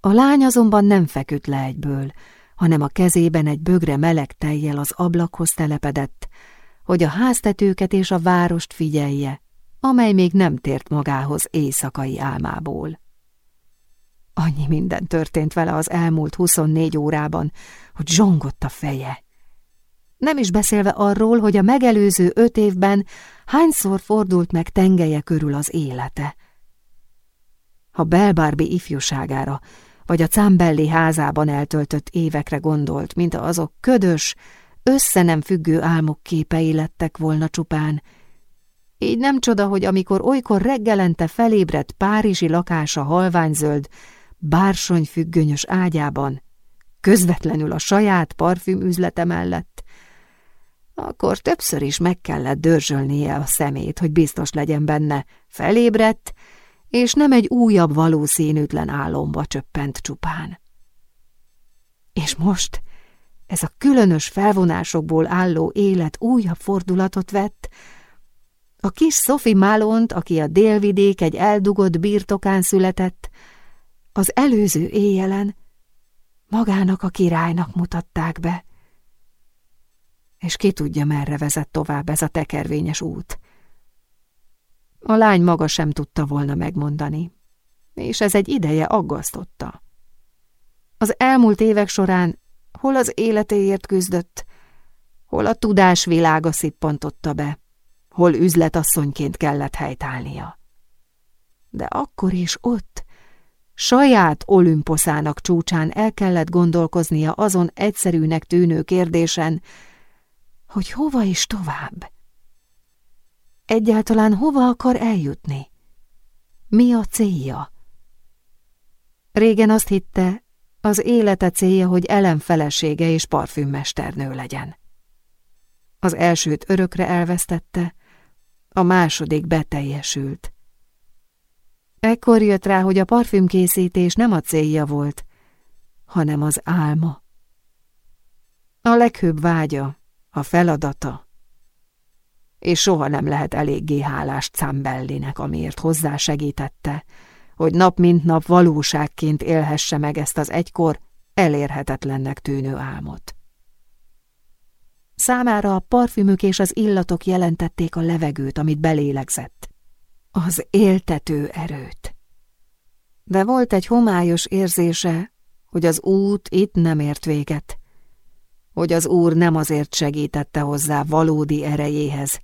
A lány azonban nem feküdt le egyből, hanem a kezében egy bögre meleg tejjel az ablakhoz telepedett, hogy a háztetőket és a várost figyelje, amely még nem tért magához éjszakai álmából. Annyi minden történt vele az elmúlt 24 órában, hogy zsongott a feje. Nem is beszélve arról, hogy a megelőző öt évben hányszor fordult meg tengelye körül az élete. Ha Belbárbi ifjúságára, vagy a Cámbelli házában eltöltött évekre gondolt, mint azok ködös, össze nem függő álmok képei lettek volna csupán. Így nem csoda, hogy amikor olykor reggelente felébredt párizsi lakása halványzöld, bársonyfüggönyös ágyában, közvetlenül a saját parfümüzlete mellett, akkor többször is meg kellett dörzsölnie a szemét, hogy biztos legyen benne, felébredt, és nem egy újabb valószínűtlen álomba csöppent csupán. És most ez a különös felvonásokból álló élet újabb fordulatot vett, a kis Sophie Málont, aki a délvidék egy eldugott birtokán született, az előző éjjelen magának a királynak mutatták be. És ki tudja, merre vezet tovább ez a tekervényes út. A lány maga sem tudta volna megmondani, és ez egy ideje aggasztotta. Az elmúlt évek során hol az életéért küzdött, hol a tudás világa szippantotta be, hol üzletasszonyként kellett helytállnia. De akkor is ott, saját olimposzának csúcsán el kellett gondolkoznia azon egyszerűnek tűnő kérdésen, hogy hova is tovább. Egyáltalán hova akar eljutni? Mi a célja? Régen azt hitte, az élete célja, hogy Ellen felesége és parfümmesternő legyen. Az elsőt örökre elvesztette, a második beteljesült. Ekkor jött rá, hogy a parfümkészítés nem a célja volt, hanem az álma. A leghőbb vágya, a feladata, és soha nem lehet eléggé hálás Cambellinek, amiért hozzásegítette, hogy nap mint nap valóságként élhesse meg ezt az egykor elérhetetlennek tűnő álmot. Számára a parfümök és az illatok jelentették a levegőt, amit belélegzett. Az éltető erőt. De volt egy homályos érzése, hogy az út itt nem ért véget, hogy az úr nem azért segítette hozzá valódi erejéhez,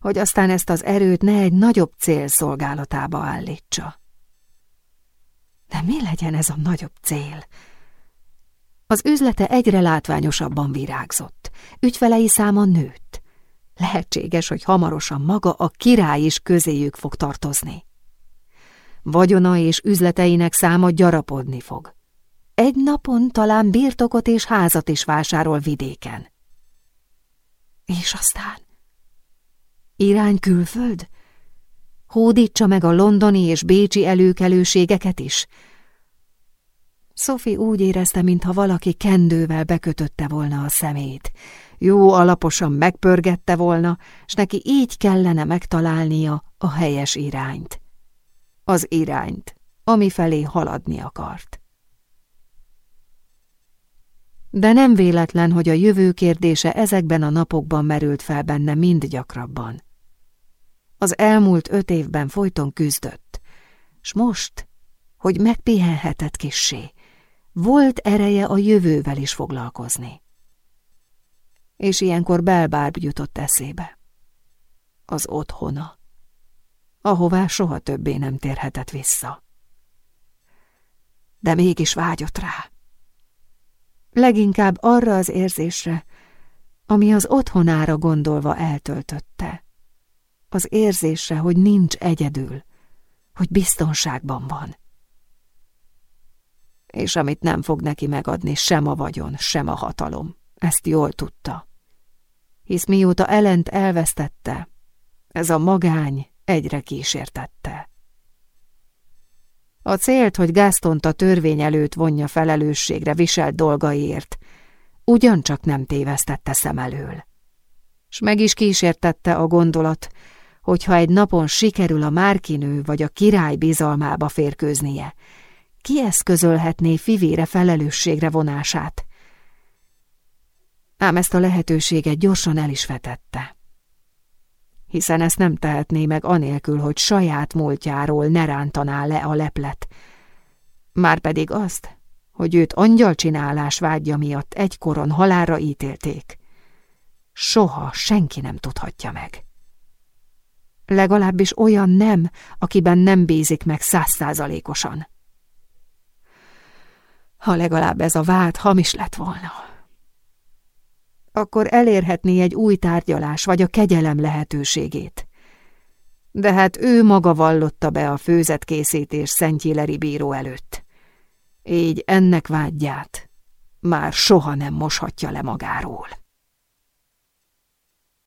hogy aztán ezt az erőt ne egy nagyobb cél szolgálatába állítsa. De mi legyen ez a nagyobb cél? Az üzlete egyre látványosabban virágzott, ügyfelei száma nőtt. Lehetséges, hogy hamarosan maga a király is közéjük fog tartozni. Vagyona és üzleteinek száma gyarapodni fog. Egy napon talán birtokot és házat is vásárol vidéken. És aztán? Irány külföld? Hódítsa meg a londoni és bécsi előkelőségeket is? Sophie úgy érezte, mintha valaki kendővel bekötötte volna a szemét. Jó alaposan megpörgette volna, s neki így kellene megtalálnia a helyes irányt. Az irányt, ami felé haladni akart. De nem véletlen, hogy a jövő kérdése ezekben a napokban merült fel benne mind gyakrabban. Az elmúlt öt évben folyton küzdött, s most, hogy megpihenhetett kissé, volt ereje a jövővel is foglalkozni. És ilyenkor Belbárb jutott eszébe. Az otthona, ahová soha többé nem térhetett vissza. De mégis vágyott rá. Leginkább arra az érzésre, ami az otthonára gondolva eltöltötte. Az érzésre, hogy nincs egyedül, hogy biztonságban van és amit nem fog neki megadni sem a vagyon, sem a hatalom. Ezt jól tudta. Hisz mióta Elent elvesztette, ez a magány egyre kísértette. A célt, hogy Gastont a törvény előtt vonja felelősségre viselt dolgaiért, ugyancsak nem tévesztette szem elől. S meg is kísértette a gondolat, hogyha egy napon sikerül a márkinő vagy a király bizalmába férkőznie, kieszközölhetné fivére felelősségre vonását. Ám ezt a lehetőséget gyorsan el is vetette. Hiszen ezt nem tehetné meg anélkül, hogy saját múltjáról ne rántaná le a leplet. Márpedig azt, hogy őt angyalcsinálás vágya miatt egykoron halára ítélték. Soha senki nem tudhatja meg. Legalábbis olyan nem, akiben nem bízik meg százszázalékosan ha legalább ez a vád hamis lett volna. Akkor elérhetné egy új tárgyalás vagy a kegyelem lehetőségét. De hát ő maga vallotta be a főzetkészítés Szentjéleri bíró előtt. Így ennek vágyját már soha nem moshatja le magáról.